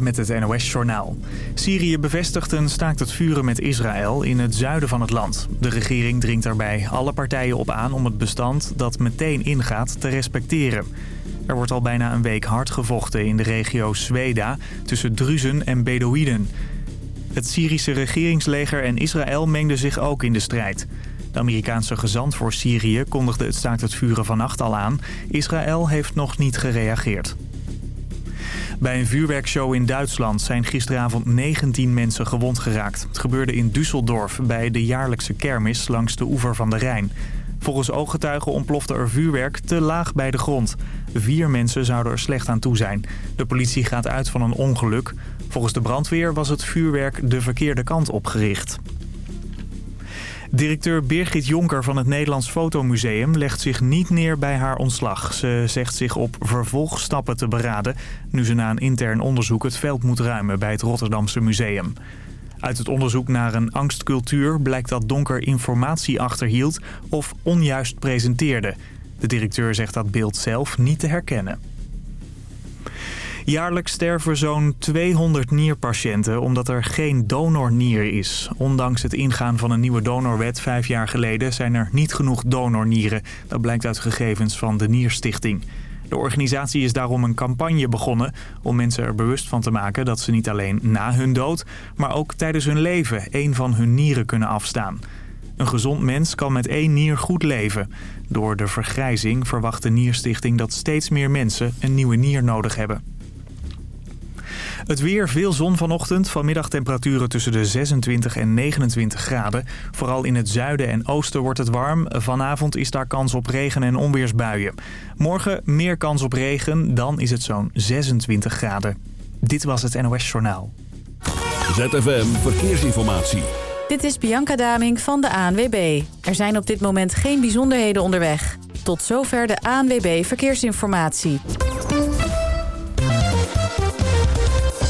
Met het NOS-journaal. Syrië bevestigt een staakt het vuren met Israël in het zuiden van het land. De regering dringt daarbij alle partijen op aan om het bestand dat meteen ingaat te respecteren. Er wordt al bijna een week hard gevochten in de regio Sweda tussen Druzen en Bedouinen. Het Syrische regeringsleger en Israël mengden zich ook in de strijd. De Amerikaanse gezant voor Syrië kondigde het staakt het vuren vannacht al aan. Israël heeft nog niet gereageerd. Bij een vuurwerkshow in Duitsland zijn gisteravond 19 mensen gewond geraakt. Het gebeurde in Düsseldorf bij de jaarlijkse kermis langs de oever van de Rijn. Volgens ooggetuigen ontplofte er vuurwerk te laag bij de grond. Vier mensen zouden er slecht aan toe zijn. De politie gaat uit van een ongeluk. Volgens de brandweer was het vuurwerk de verkeerde kant opgericht. Directeur Birgit Jonker van het Nederlands Fotomuseum legt zich niet neer bij haar ontslag. Ze zegt zich op vervolgstappen te beraden... nu ze na een intern onderzoek het veld moet ruimen bij het Rotterdamse museum. Uit het onderzoek naar een angstcultuur blijkt dat Donker informatie achterhield of onjuist presenteerde. De directeur zegt dat beeld zelf niet te herkennen. Jaarlijks sterven zo'n 200 nierpatiënten omdat er geen donornier is. Ondanks het ingaan van een nieuwe donorwet vijf jaar geleden zijn er niet genoeg donornieren. Dat blijkt uit gegevens van de Nierstichting. De organisatie is daarom een campagne begonnen om mensen er bewust van te maken dat ze niet alleen na hun dood, maar ook tijdens hun leven één van hun nieren kunnen afstaan. Een gezond mens kan met één nier goed leven. Door de vergrijzing verwacht de Nierstichting dat steeds meer mensen een nieuwe nier nodig hebben. Het weer, veel zon vanochtend. Vanmiddag temperaturen tussen de 26 en 29 graden. Vooral in het zuiden en oosten wordt het warm. Vanavond is daar kans op regen- en onweersbuien. Morgen meer kans op regen, dan is het zo'n 26 graden. Dit was het NOS Journaal. ZFM Verkeersinformatie. Dit is Bianca Daming van de ANWB. Er zijn op dit moment geen bijzonderheden onderweg. Tot zover de ANWB Verkeersinformatie.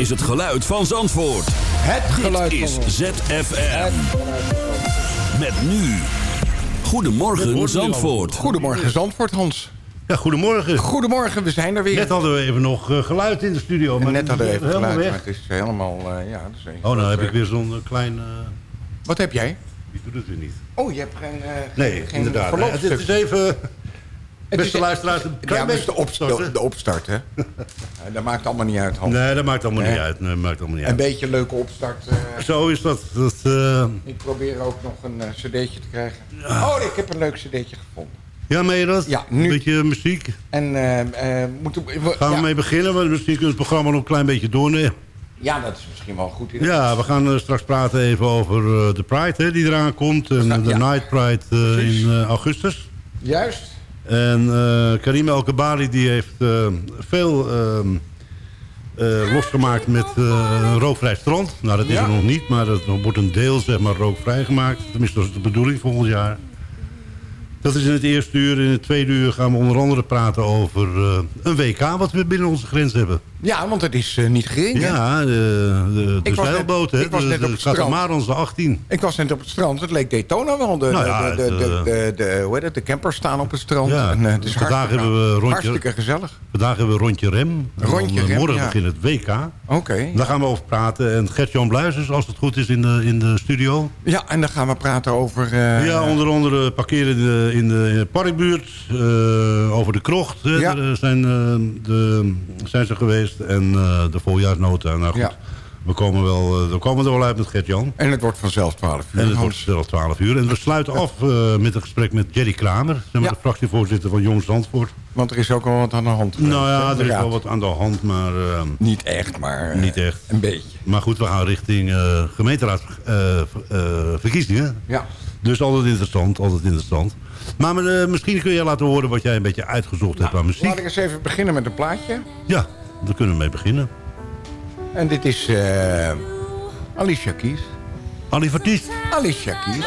Is het geluid van Zandvoort. Het geluid Dit is ZFM. Met nu. Goedemorgen Zandvoort. Goedemorgen Zandvoort, Hans. Ja, goedemorgen. Goedemorgen, we zijn er weer. Net hadden we even nog eh, geluid in de studio. En Maar net hadden we even geluid, weg. maar het is helemaal... eh, ja, Oh, nou heb ik weer zo'n eh, klein... eh, Wat heb jij? die doet het weer niet. Oh, je hebt geen, eh Nee, geen, inderdaad. Het is even... Beste is- luisteraars, een klein ja, beetje de, opstart, de, de opstart, hè? Dat maakt allemaal niet uit, Hans. Nee, dat maakt allemaal Nee. niet uit. Nee, maakt allemaal niet Een uit. beetje een leuke opstart. eh. Zo is dat. dat eh, ik probeer ook nog een eh, cd'tje te krijgen. Oh, ik heb een leuk cd'tje gevonden. ja, meen je dat? Ja, nu- Een beetje muziek. En moeten we... Gaan we ja, mee beginnen, want misschien kunnen we het programma nog een klein beetje doornemen. ja, dat is misschien wel goed. Ja, we gaan straks praten even over de Pride hè, die eraan komt. En de ja. Night Pride in augustus. Juist. En eh Karim El Kabari die heeft eh, veel ehm, eh, losgemaakt met rookvrij strand. Nou, dat is Ja. er nog niet, maar dat wordt een deel zeg maar, rookvrij gemaakt. Tenminste, dat is de bedoeling volgend jaar. Dat is in het eerste uur. In het tweede uur gaan we onder andere praten over een WK... wat we binnen onze grens hebben. Ja, want het is eh, niet gering. Ja, de, de, de zeilboot, hè. ik was de, net op de het strand. Catamarans, de 18. Ik was net op het strand. Het leek Daytona wel. De, Nou ja, de, de, het, de, eh, de, de- hoe heet het? de campers staan op het strand. Ja, en, eh, het is vandaag hebben we rondje- hartstikke gezellig. Vandaag hebben we rondje rem. Rondje rem, Morgen ja. begint het WK. Oké. Daar gaan we over praten. En Gert-Jan Bluizers, als het goed is, in de, in de studio. Ja, en dan gaan we praten over... eh, ja, onder andere parkeren in de, in de, in de parkbuurt. eh, over de krocht hè. Ja. Daar zijn, de, zijn ze geweest. En eh, de voorjaarsnota. Nou goed, Ja. we, komen wel, eh, we komen er wel uit met Gert-Jan. En het wordt vanzelf 12 uur. En het wordt Hans. zelfs 12 uur. En we sluiten af eh, met een gesprek met Jerry Kramer. zeg maar. De fractievoorzitter van Jong Zandvoort. Want er is ook wel wat aan de hand. Nou ja, er is wel wat aan de hand. Maar, eh, Niet echt, maar... Niet echt. Een beetje. maar goed, we gaan richting gemeenteraadsverkiezingen. Ja. Dus altijd interessant, altijd interessant. Maar misschien kun je laten horen wat jij een beetje uitgezocht hebt aan Laat muziek. ik eens even beginnen met een plaatje. Ja, daar kunnen we mee beginnen. En dit is eh Alicia Keys. Ali Vertiest. Alicia Keys.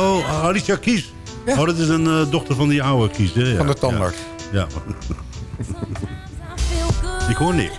Oh, Alicia Kies. Ja. Oh, dat is een eh, dochter van die oude Kies. Hè? Ja, Van de tandarts. Ja. ja. Ik hoor niks.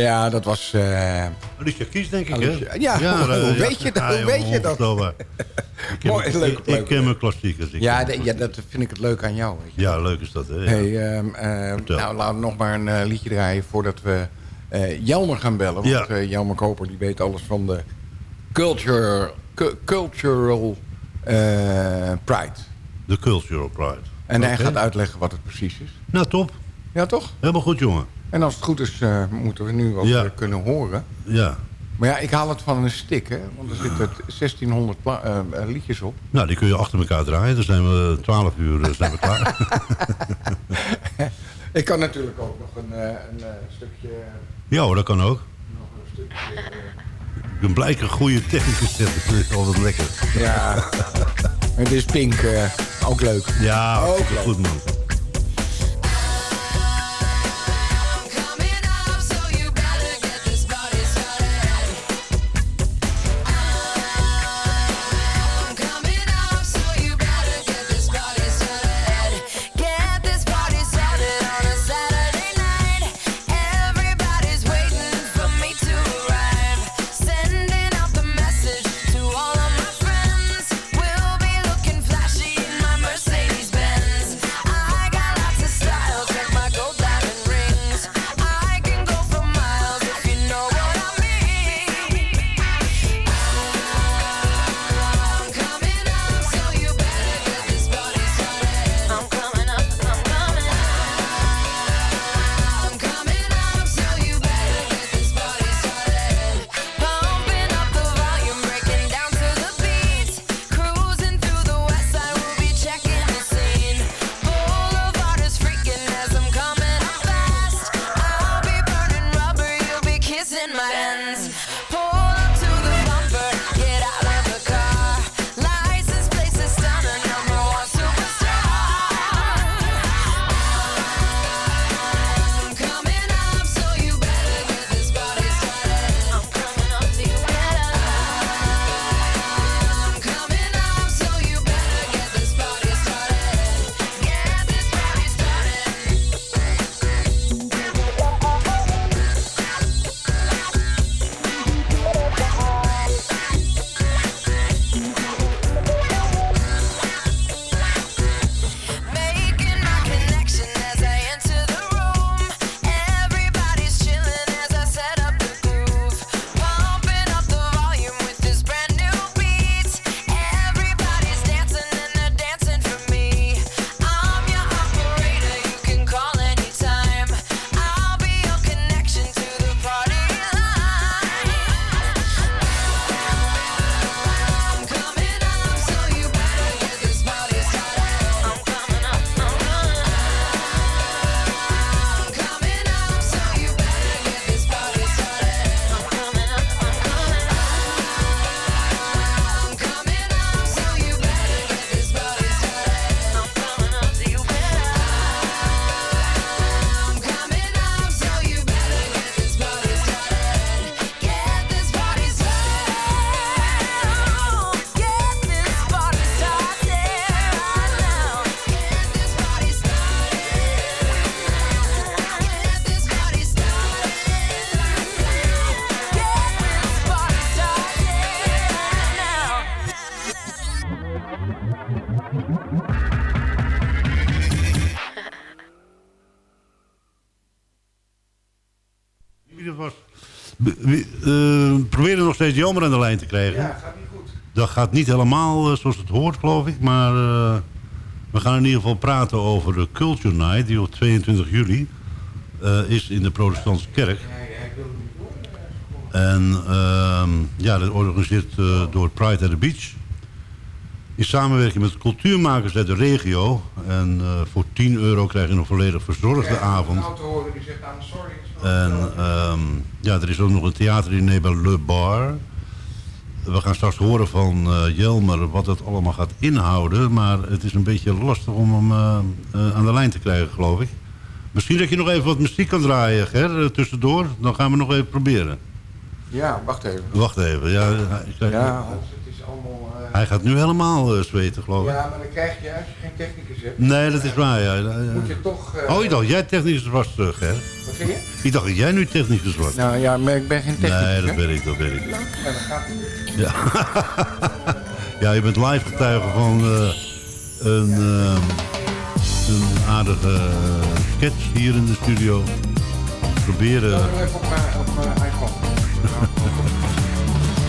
Ja, dat was... eh, Alicia Kies, denk ik, Alicia- hè? Ja, hoe- hoe weet je dat? Hoe weet je dat? Ik ken- Mooi, leuk, ik- leuk. Ik ken mijn klassiekers. ja, de- ja, dat vind ik het leuk aan jou. Weet je. Ja, leuk is dat, hè? Ja. Hey, ehm, eh, nou, laten we nog maar een eh, liedje draaien voordat we eh Jelmer gaan bellen. Want Ja. eh, Jelmer Koper die weet alles van de culture, cu- cultural eh, pride. De Cultural Pride. En hij gaat uitleggen wat het precies is. Nou, top. Ja, toch? Helemaal goed, jongen. En als het goed is, eh, moeten we nu wat Ja. eh, kunnen horen. Ja. Maar ja, ik haal het van een stick, hè. Want er zitten 1600 pla- eh, eh, liedjes op. Nou, die kun je achter elkaar draaien. Dan zijn we 12 uur zijn we klaar. Ik kan natuurlijk ook nog een, een stukje... ja hoor, dat kan ook. Nog een stukje Ik ben blij een goede technicus zetten. Dat is altijd lekker. ja, het is Pink ook leuk. Ja, Ook leuk. goed man. Steeds Jelmer aan de lijn te krijgen. Ja, gaat niet goed. Dat gaat niet helemaal eh, zoals het hoort, geloof ik. Maar eh, we gaan in ieder geval praten over de Culture Night... die op 22 juli eh, is in de protestantse kerk. En ehm, ja, dat organiseert door Pride at the Beach. In samenwerking met cultuurmakers uit de regio. En voor 10 euro krijg je een volledig verzorgde avond. En ehm, ja, er is ook nog een theaterdiner bij Le Bar. We gaan straks horen van eh, Jelmer wat het allemaal gaat inhouden. Maar het is een beetje lastig om hem eh, eh, aan de lijn te krijgen, geloof ik. Misschien dat je nog even wat muziek kan draaien, Ger, tussendoor. Dan gaan we nog even proberen. Ja, wacht even. Wacht even. Ja, hij, Ja, Hans, het is allemaal... eh, hij gaat nu helemaal eh, zweten, geloof ik. Ja, maar dan krijg je, als je geen technicus hebt... Nee, dat is waar, ja. Moet je toch... eh, Oh, ik dacht jij technicus was, uh, Ger. Wat zeg je? Ik dacht dat jij nu technicus was. Nou ja, maar ik ben geen technicus. nee, dat hè? weet ik, dat weet ik. Ja, dat gaat niet. Ja, ja je bent live getuige van eh, een, ehm, een aardige sketch hier in de studio. Proberen. Nog even op mijn, op mijn iPhone.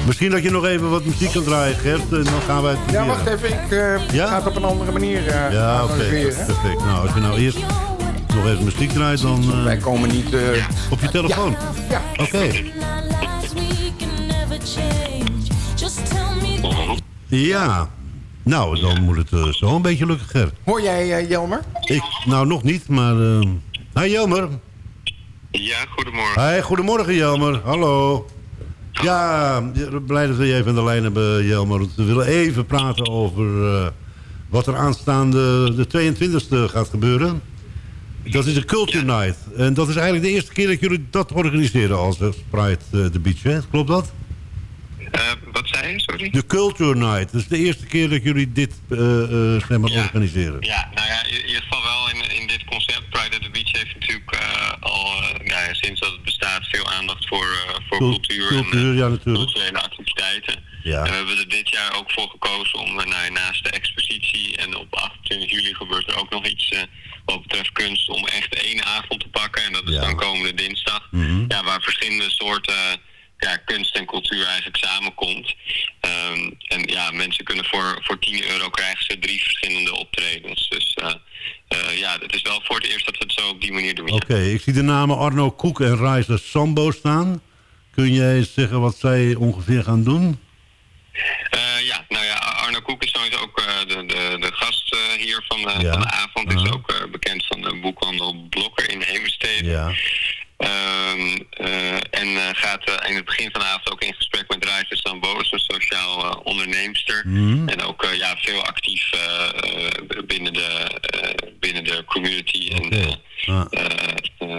Misschien dat je nog even wat muziek kan draaien, Gert. En dan gaan wij het Ja, proberen. wacht even. Ik Ja? ga het op een andere manier eh Ja, oké. Perfect. Nou, als je nou eerst nog even muziek draait, dan eh, Wij komen niet... eh, op je telefoon. ja, Oké. Ja. Nou, dan moet het zo een beetje lukken, Gert. hoor jij Jelmer? Ik, nou, nog niet, maar... Hi, Jelmer. Ja, goedemorgen. Hi, goedemorgen Jelmer. Hallo. Ja, blij dat we je even aan de lijn hebben, Jelmer. We willen even praten over eh, wat er aanstaande de 22e gaat gebeuren. Dat is de Culture Night. En dat is eigenlijk de eerste keer dat jullie dat organiseren als eh, Pride eh, the Beach, hè? Klopt dat? Wat zei je, sorry? De Culture Night. Dat is de eerste keer dat jullie dit zeg maar, Ja. organiseren. Ja, nou ja, ieder geval wel in, in dit concept. Pride at the Beach heeft natuurlijk eh, al, eh, nou ja, sinds dat het bestaat, veel aandacht voor, eh, voor Cul- cultuur, cultuur, en ja, eh, natuurlijk. culturele activiteiten. Ja. En we hebben er dit jaar ook voor gekozen om nou, naast de expositie en op 28 juli gebeurt er ook nog iets eh, wat betreft kunst om echt één avond te pakken. En dat is Ja. dan komende dinsdag. Mhm. Ja, waar verschillende soorten ja, kunst en cultuur eigenlijk samenkomt. Ehm, en ja, mensen kunnen voor, voor 10 euro krijgen ze drie verschillende optredens. Dus eh, ja, het is wel voor het eerst dat we het zo op die manier doen. Oké, ik zie de namen Arno Koek en Reiser Sambo staan. Kun jij zeggen wat zij ongeveer gaan doen? Eh, ja, nou ja, Arno Koek is sowieso ook eh, de, de, de gast hier van de, Ja. van de avond. Is ook bekend van de boekhandel Blokker in Heemstede. Ja. Ehm, eh, en eh, gaat eh, in het begin van de avond ook in gesprek met Raisa Samboos, een sociaal onderneemster. Mhm. En ook ja, veel actief binnen, de, binnen de community. En. Ah.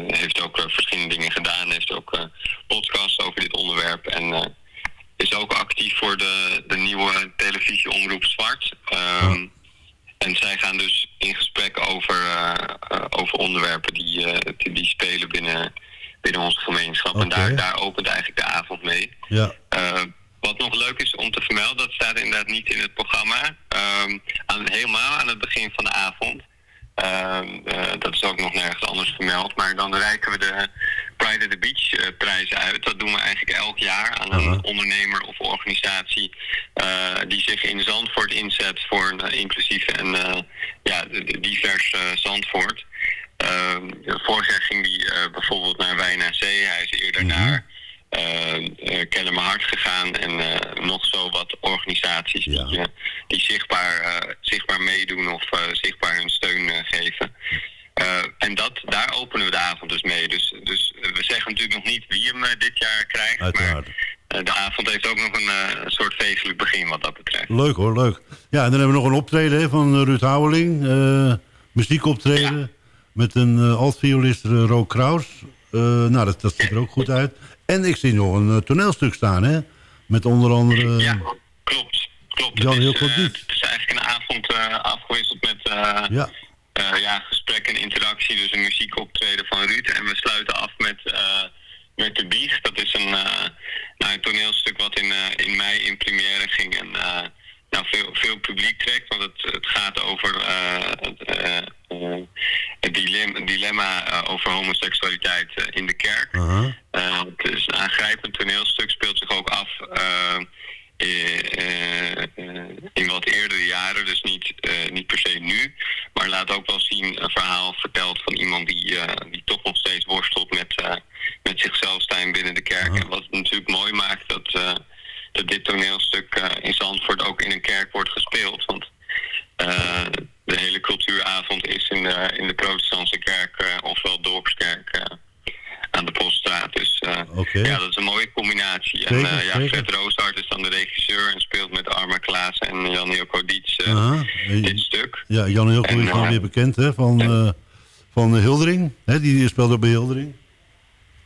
heeft ook verschillende dingen gedaan. Heeft ook podcasts over dit onderwerp. En is ook actief voor de, de nieuwe televisieomroep Zwart. Ehm, En zij gaan dus in gesprek over, over onderwerpen die, die, die spelen binnen, binnen onze gemeenschap. En daar, daar opent eigenlijk de avond mee. Ja. Eh, wat nog leuk is om te vermelden, dat staat inderdaad niet in het programma. Ehm, aan, helemaal aan het begin van de avond. Ehm, eh, dat is ook nog nergens anders vermeld. Maar dan reiken we de Pride at the Beach eh, prijzen uit. Dat doen we eigenlijk elk jaar aan een ondernemer of organisatie die zich in Zandvoort inzet voor een inclusief en ja, divers Zandvoort. Ehm, vorig jaar ging die eh, bijvoorbeeld naar Wijn aan Zee. Hij is eerder naar eh eh, Kennen Mijn Hart gegaan. En eh, nog zo wat organisaties Ja. die, die zichtbaar, zichtbaar meedoen of zichtbaar hun steun geven. En dat, daar openen we de avond dus mee. Dus, dus we zeggen natuurlijk nog niet wie hem dit jaar krijgt. Uiteraard. Maar de avond heeft ook nog een soort feestelijk begin wat dat betreft. Leuk hoor, leuk. Ja, en dan hebben we nog een optreden hè, van Ruud Houweling. muziekoptreden. Ja. Met een eh altviolist, uh, Ro Kraus. Eh, nou, dat, dat ziet er ook goed uit. En ik zie nog een eh, toneelstuk staan, hè? Met onder andere... Ja, klopt. klopt. Jan het, is, Hilco eh, Diet. het is eigenlijk een avond eh, afgewisseld met eh, Ja, eh, ja, gesprek en interactie. Dus een muziekoptreden van Ruud. En we sluiten af met, eh, met De Bieg. Dat is een, eh, nou, een toneelstuk wat in, eh, in mei in première ging. En eh, nou, veel, veel publiek trekt. Want het, het gaat over eh, het, eh, eh, het dilemma, dilemma eh, over homoseksualiteit eh, in de kerk. aha. Eh, het is een aangrijpend toneelstuk, speelt zich ook af in wat eerdere jaren, dus niet, niet per se nu. Maar laat ook wel zien een verhaal verteld van iemand die, die toch nog steeds worstelt met, met zichzelf staan binnen de kerk. Aha. En wat het natuurlijk mooi maakt dat, dat dit toneelstuk in Zandvoort ook in een kerk wordt gespeeld. Want cultuuravond is in de, in de protestantse kerk, eh, ofwel dorpskerk, eh, aan de Poststraat. Dus eh, ja, dat is een mooie combinatie. en eh, ja. Fred Rooshart is dan de regisseur en speelt met Arma Klaas en Jan Hilco Dietz eh, dit stuk. Ja, Jan Hilco En, is dan eh, weer bekend, hè? Van, eh van Hildering. Hè? Die speelt ook bij Hildering.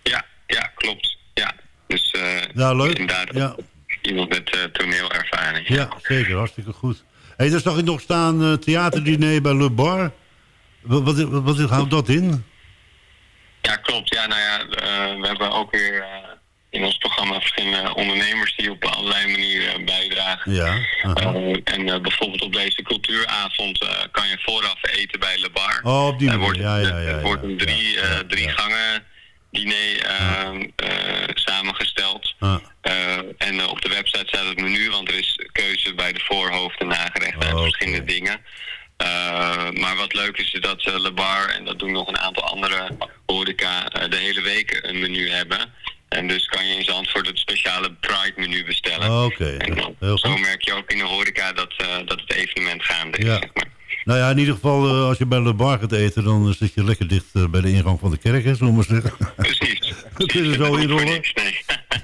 Ja, ja, klopt. Ja, dus eh, Ja, leuk. inderdaad Ja. iemand met eh, toneelervaring. Ja, zeker. Hartstikke goed. Hey, daar zag ik nog staan eh, theaterdiner bij Le Bar. Wat, wat, wat, wat houdt dat in? Ja, klopt. Ja, nou ja, eh, we hebben ook weer eh, in ons programma verschillende ondernemers die op allerlei manieren bijdragen. Ja, en bijvoorbeeld op deze cultuuravond kan je vooraf eten bij Le Bar. Oh, op die Er manier. wordt, Ja, ja, ja. wordt een drie, drie gangen diner samengesteld. Ah, en eh, op de website staat het menu, want er is keuze bij de voorhoofd en nagerecht oké. verschillende dingen. Eh, maar wat leuk is, is dat eh, Le Bar en dat doen nog een aantal andere horeca de hele week een menu hebben. En dus kan je in Zandvoort het speciale Pride menu bestellen. Oh, Oké, En heel zo merk je ook in de horeca dat, dat het evenement gaande is. Ja. Zeg maar. Nou ja, in ieder geval, als je bij Le Bar gaat eten... dan zit je lekker dicht bij de ingang van de kerk, hè, zullen we maar zeggen. Precies. Is er zo inrollen.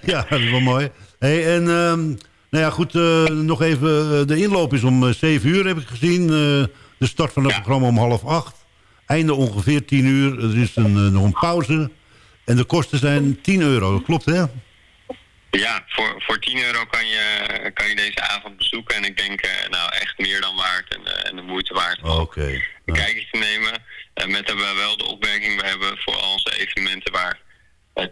ja, dat is wel mooi. Hey, en ehm, nou ja, goed, eh, nog even... eh, de inloop is om eh, 7 uur, heb ik gezien. Eh, de start van het Ja. programma om half acht. Einde ongeveer 10 uur. Er is een, eh, nog een pauze. En de kosten zijn 10 euro. Dat klopt, hè? Ja, voor, voor 10 euro kan je, kan je deze avond bezoeken. En ik denk, eh, nou, echt meer dan waard en, eh, en de moeite waard om Oké. een Nou, kijkje te nemen. Eh, met daarbij wel de opmerking, we hebben voor al onze evenementen waar eh,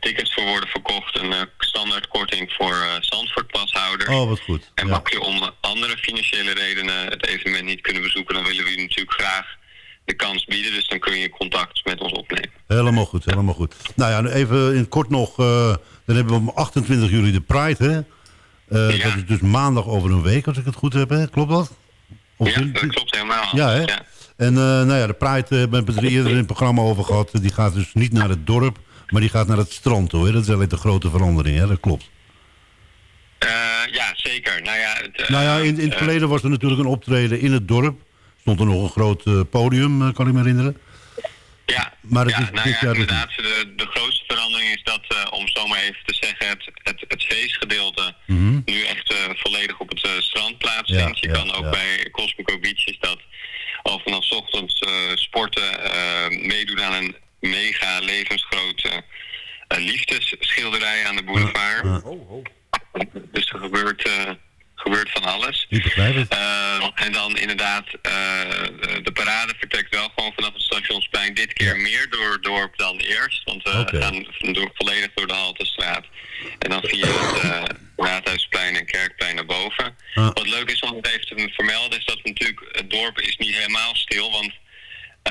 tickets voor worden verkocht... een eh, standaardkorting voor eh Zandvoortpashouders. oh, wat goed. En Ja. mag je om andere financiële redenen het evenement niet kunnen bezoeken... dan willen we je natuurlijk graag de kans bieden. Dus dan kun je contact met ons opnemen. Helemaal goed, helemaal goed. Nou ja, nu even in kort nog. eh, dan hebben we om 28 juli de Pride, hè? Eh, Ja. Dat is dus maandag over een week, als ik het goed heb, hè? Klopt dat? Of Ja, dat klopt helemaal. Ja, hè? Ja. En eh, nou ja, de Pride eh, hebben we het er eerder in het programma over gehad. Die gaat dus niet naar het dorp, maar die gaat naar het strand toe. Hè? Dat is alleen de grote verandering, hè? Dat klopt. Eh, ja, zeker. Nou ja, het, eh, nou ja, in, in het eh, verleden was er natuurlijk een optreden in het dorp. Stond er nog een groot podium, kan ik me herinneren. Ja, Maar het ja, is nou dit ja, jaar inderdaad. De, de grootste verandering is dat om zo zo maar even te zeggen, het, het, het feestgedeelte Mhm. nu echt volledig op het strand plaatsvindt. Ja, je kan ook bij Cosmico Beach is dat al vanaf 's ochtends sporten, meedoen aan een mega levensgrote eh, liefdesschilderij aan de boulevard. Ja. Dus er gebeurt, eh, gebeurt van alles. Ik begrijp het. Eh, en dan inderdaad, eh, de parade vertrekt wel gewoon vanaf het stationsplein. Dit keer meer door het dorp dan eerst. Want we gaan door, volledig door de Haltestraat. En dan via het eh, Raadhuisplein en Kerkplein naar boven. Wat leuk is om het even te vermelden is dat natuurlijk het dorp is niet helemaal stil. Want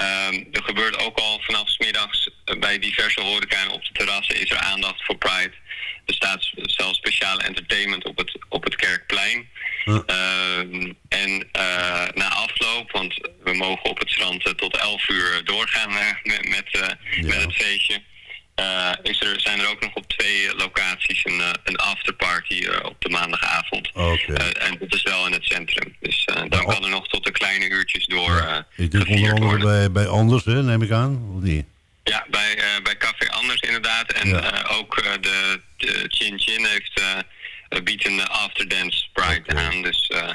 ehm, er gebeurt ook al vanaf 's middags eh, bij diverse horeca en op de terrassen is er aandacht voor Pride. Er staat zelfs speciale entertainment op het, op het Kerkplein. Ehm, en eh, na afloop, want we mogen op het strand eh, tot 11 uur doorgaan met, met, Ja. met het feestje. Eh, is er, zijn er ook nog op twee locaties een, eh, een afterparty eh, op de maandagavond. Oké. Eh, en dat is wel in het centrum. Dus dan Oh. kan er nog tot de kleine uurtjes door Ik denk onder andere bij, bij Anders, hè, neem ik aan. Of niet? Ja, bij, bij Café Anders inderdaad. En Ja. ook de, de Chin Chin heeft biedt een afterdance Pride aan. Dus eh,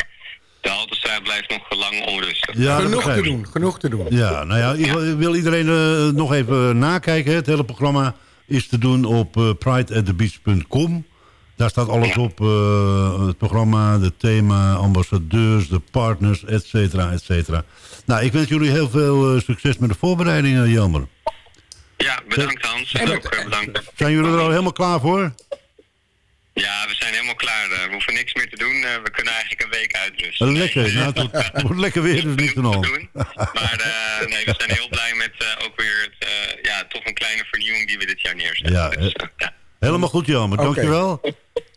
de Haltestraat blijft nog lang onrustig. Ja, genoeg te doen, genoeg te doen. Ja, nou ja, ik wil- wil iedereen eh, nog even nakijken. Het hele programma is te doen op eh prideatthebeach.com. Daar staat alles op. eh, het programma, het thema, ambassadeurs, de partners, et cetera, et cetera. Nou, ik wens jullie heel veel succes met de voorbereidingen, Jelmer. Ja, bedankt Hans. En ook bedankt. Zijn jullie er al helemaal klaar voor? Ja, we zijn helemaal klaar. eh, we hoeven niks meer te doen. eh, we kunnen eigenlijk een week uitrusten. Eh, Lekker, nou, het wordt- lekker weer, dus niks aan de Genoeg hand. te doen. Maar eh, nee, we zijn heel blij met eh, ook weer het, eh, ja, toch een kleine vernieuwing die we dit jaar neerzetten. Ja, Dus, ja. Helemaal goed. Oké. Dankjewel.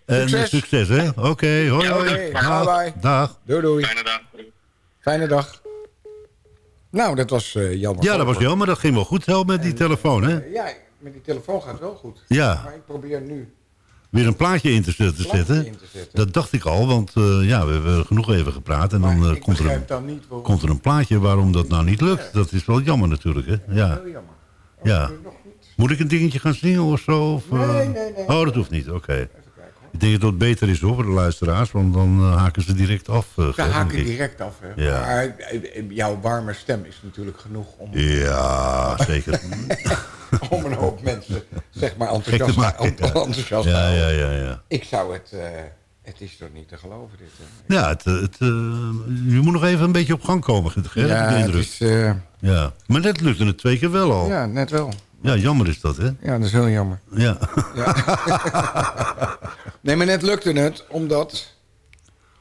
En Succes. succes, hè? Oké, hoi, Ja, hoi. Dag. Bye, bye. Dag. Doei doei. Fijne dag. Fijne dag. Nou, dat was eh Jan. Ja, dat was Jelmer. Dat ging wel goed helpen met die telefoon, hè? Ja, met die telefoon gaat het wel goed. Ja. Maar ik probeer nu Weer een plaatje in te zetten. Plaatje zetten. in te zetten. Dat dacht ik al, want eh, ja, we hebben genoeg even gepraat. En dan Maar eh, komt, er een, dan niet waarom. komt er een plaatje waarom dat nou niet lukt. Dat is wel jammer natuurlijk, hè? Ja. Heel jammer. ja. Moet ik een dingetje gaan zingen of zo? Of, eh? Nee, nee, nee. Oh, dat hoeft niet, oké. Ik denk dat het beter is hoor, voor de luisteraars, want dan haken ze direct af. eh, Ze haken direct af. Hè. Ja. Maar jouw warme stem is natuurlijk genoeg om, Ja, zeker. om een hoop mensen zeg maar Gek te enthousiast, maken. Ja, enthousiast ja, ja, ja. ja. Ik zou het... eh, het is toch niet te geloven dit. Hè? Ja, het, het, eh, je moet nog even een beetje op gang komen, ik ja, het is... eh, Ja, maar net lukte het twee keer wel al. Ja, ja, net wel. jammer is dat, hè? Ja, dat is heel jammer. Ja. Nee, maar net lukte het, omdat...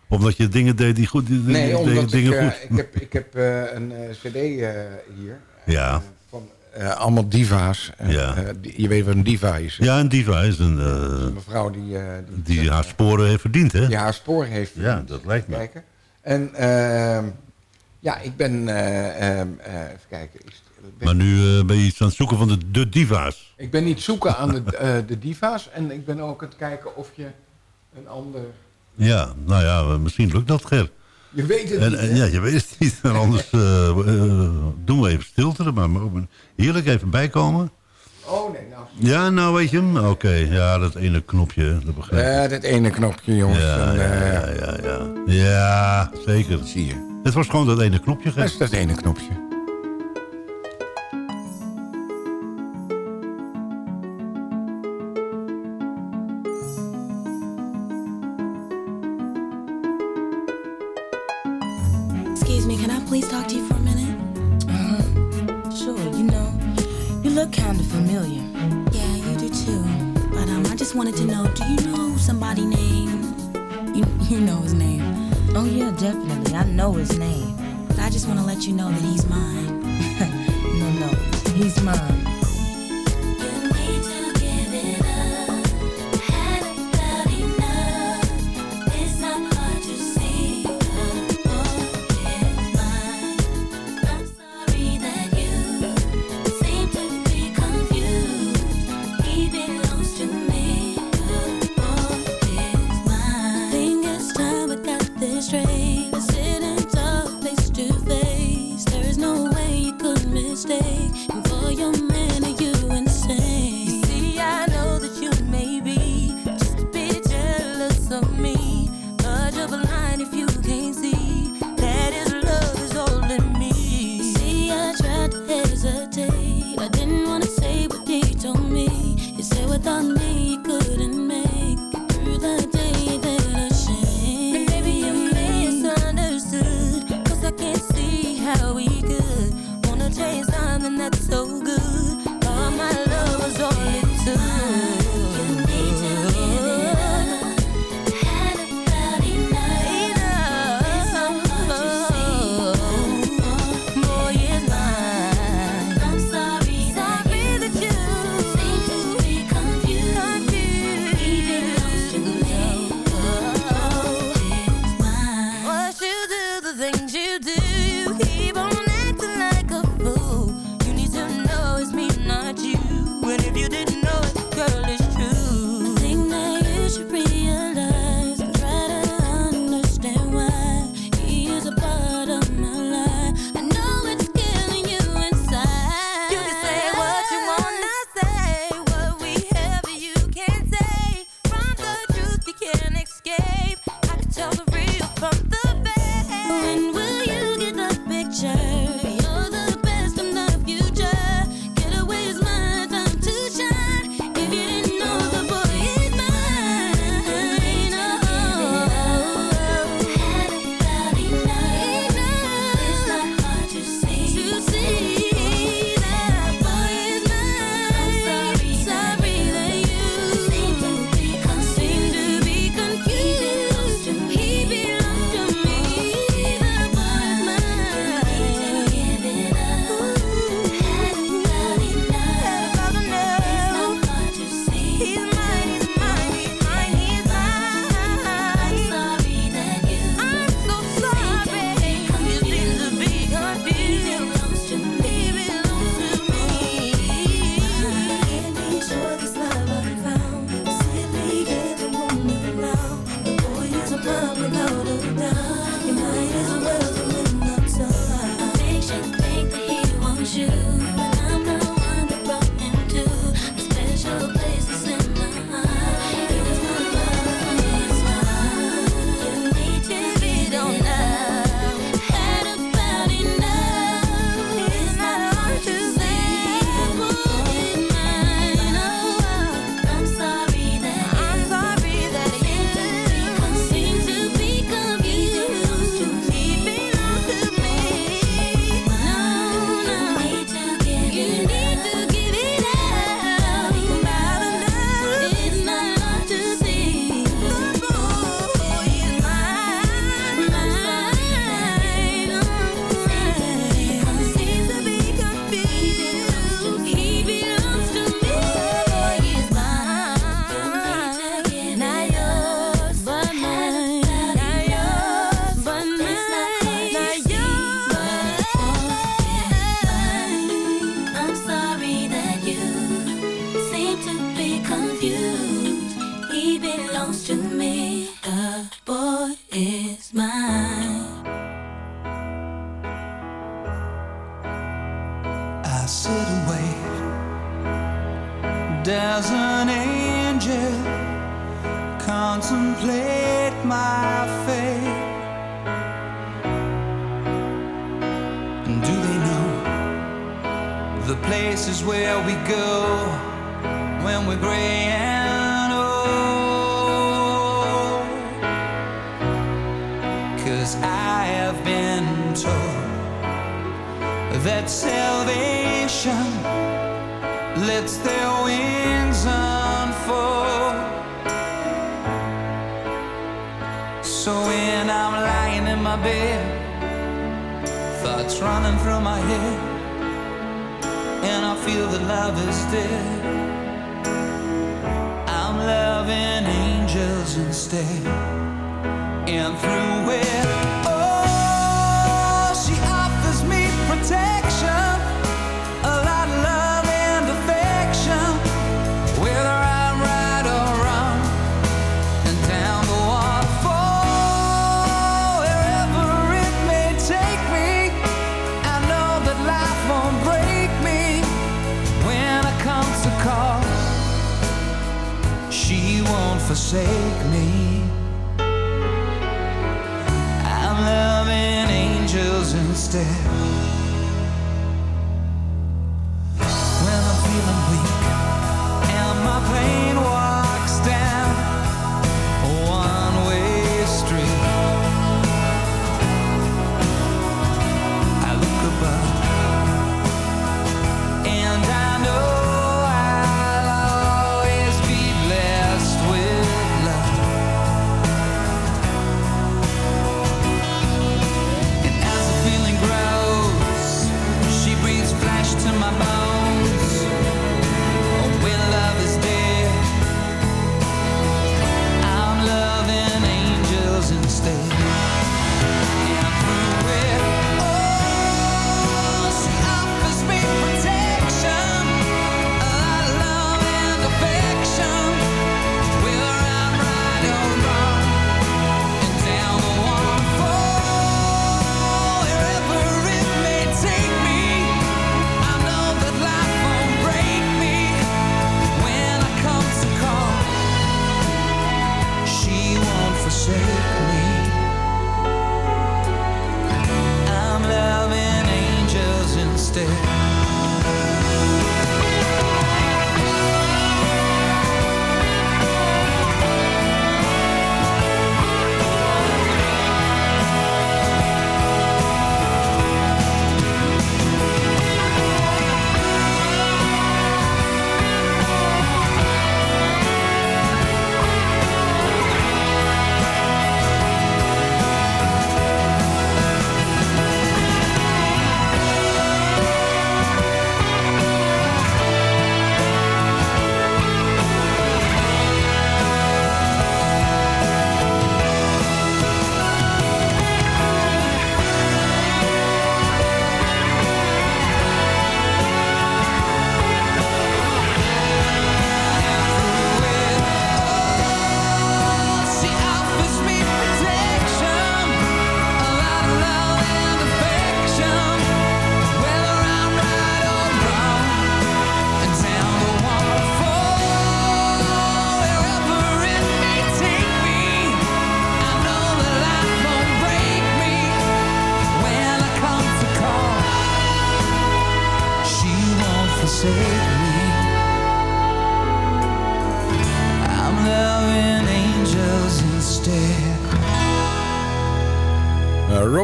Omdat je dingen deed die goed... Die, Nee, die- omdat ik, dingen goed. ik heb, ik heb een cd hier. Ja. Eh, allemaal diva's. Eh, Ja. eh, je weet wat een diva is. hè? Ja, een diva is een... Een mevrouw die... die, die haar sporen heeft verdiend, hè? die haar spoor heeft. Ja, verdiend. dat lijkt me. Kijken. En ehm, ja, ik ben... eh, ehm, eh, even kijken. Ben, Maar nu ben je iets aan het zoeken van de, de diva's. ik ben niet zoeken aan de, de diva's. En ik ben ook aan het kijken of je een ander... Ja, nou ja, misschien lukt dat, Ger. Je weet het En, niet, en ja, je weet het niet. En anders doen we even stilte. Maar maar heerlijk even bijkomen. Oh nee, nou... Ja, nou weet je hem. Oké, ja, dat ene knopje, dat begrijp ik. Ja, dat ene knopje, jongens. Ja, eh, ja, ja, ja. Ja, zeker. Zie je. Het was gewoon dat ene knopje, Dat Ger. is dat ene knopje. Look kind of familiar. Yeah, you do too. But um, I just wanted to know, do you know somebody named? You, you know his name. Oh yeah, definitely. I know his name. But I just want to let you know that he's mine. No, no, he's mine.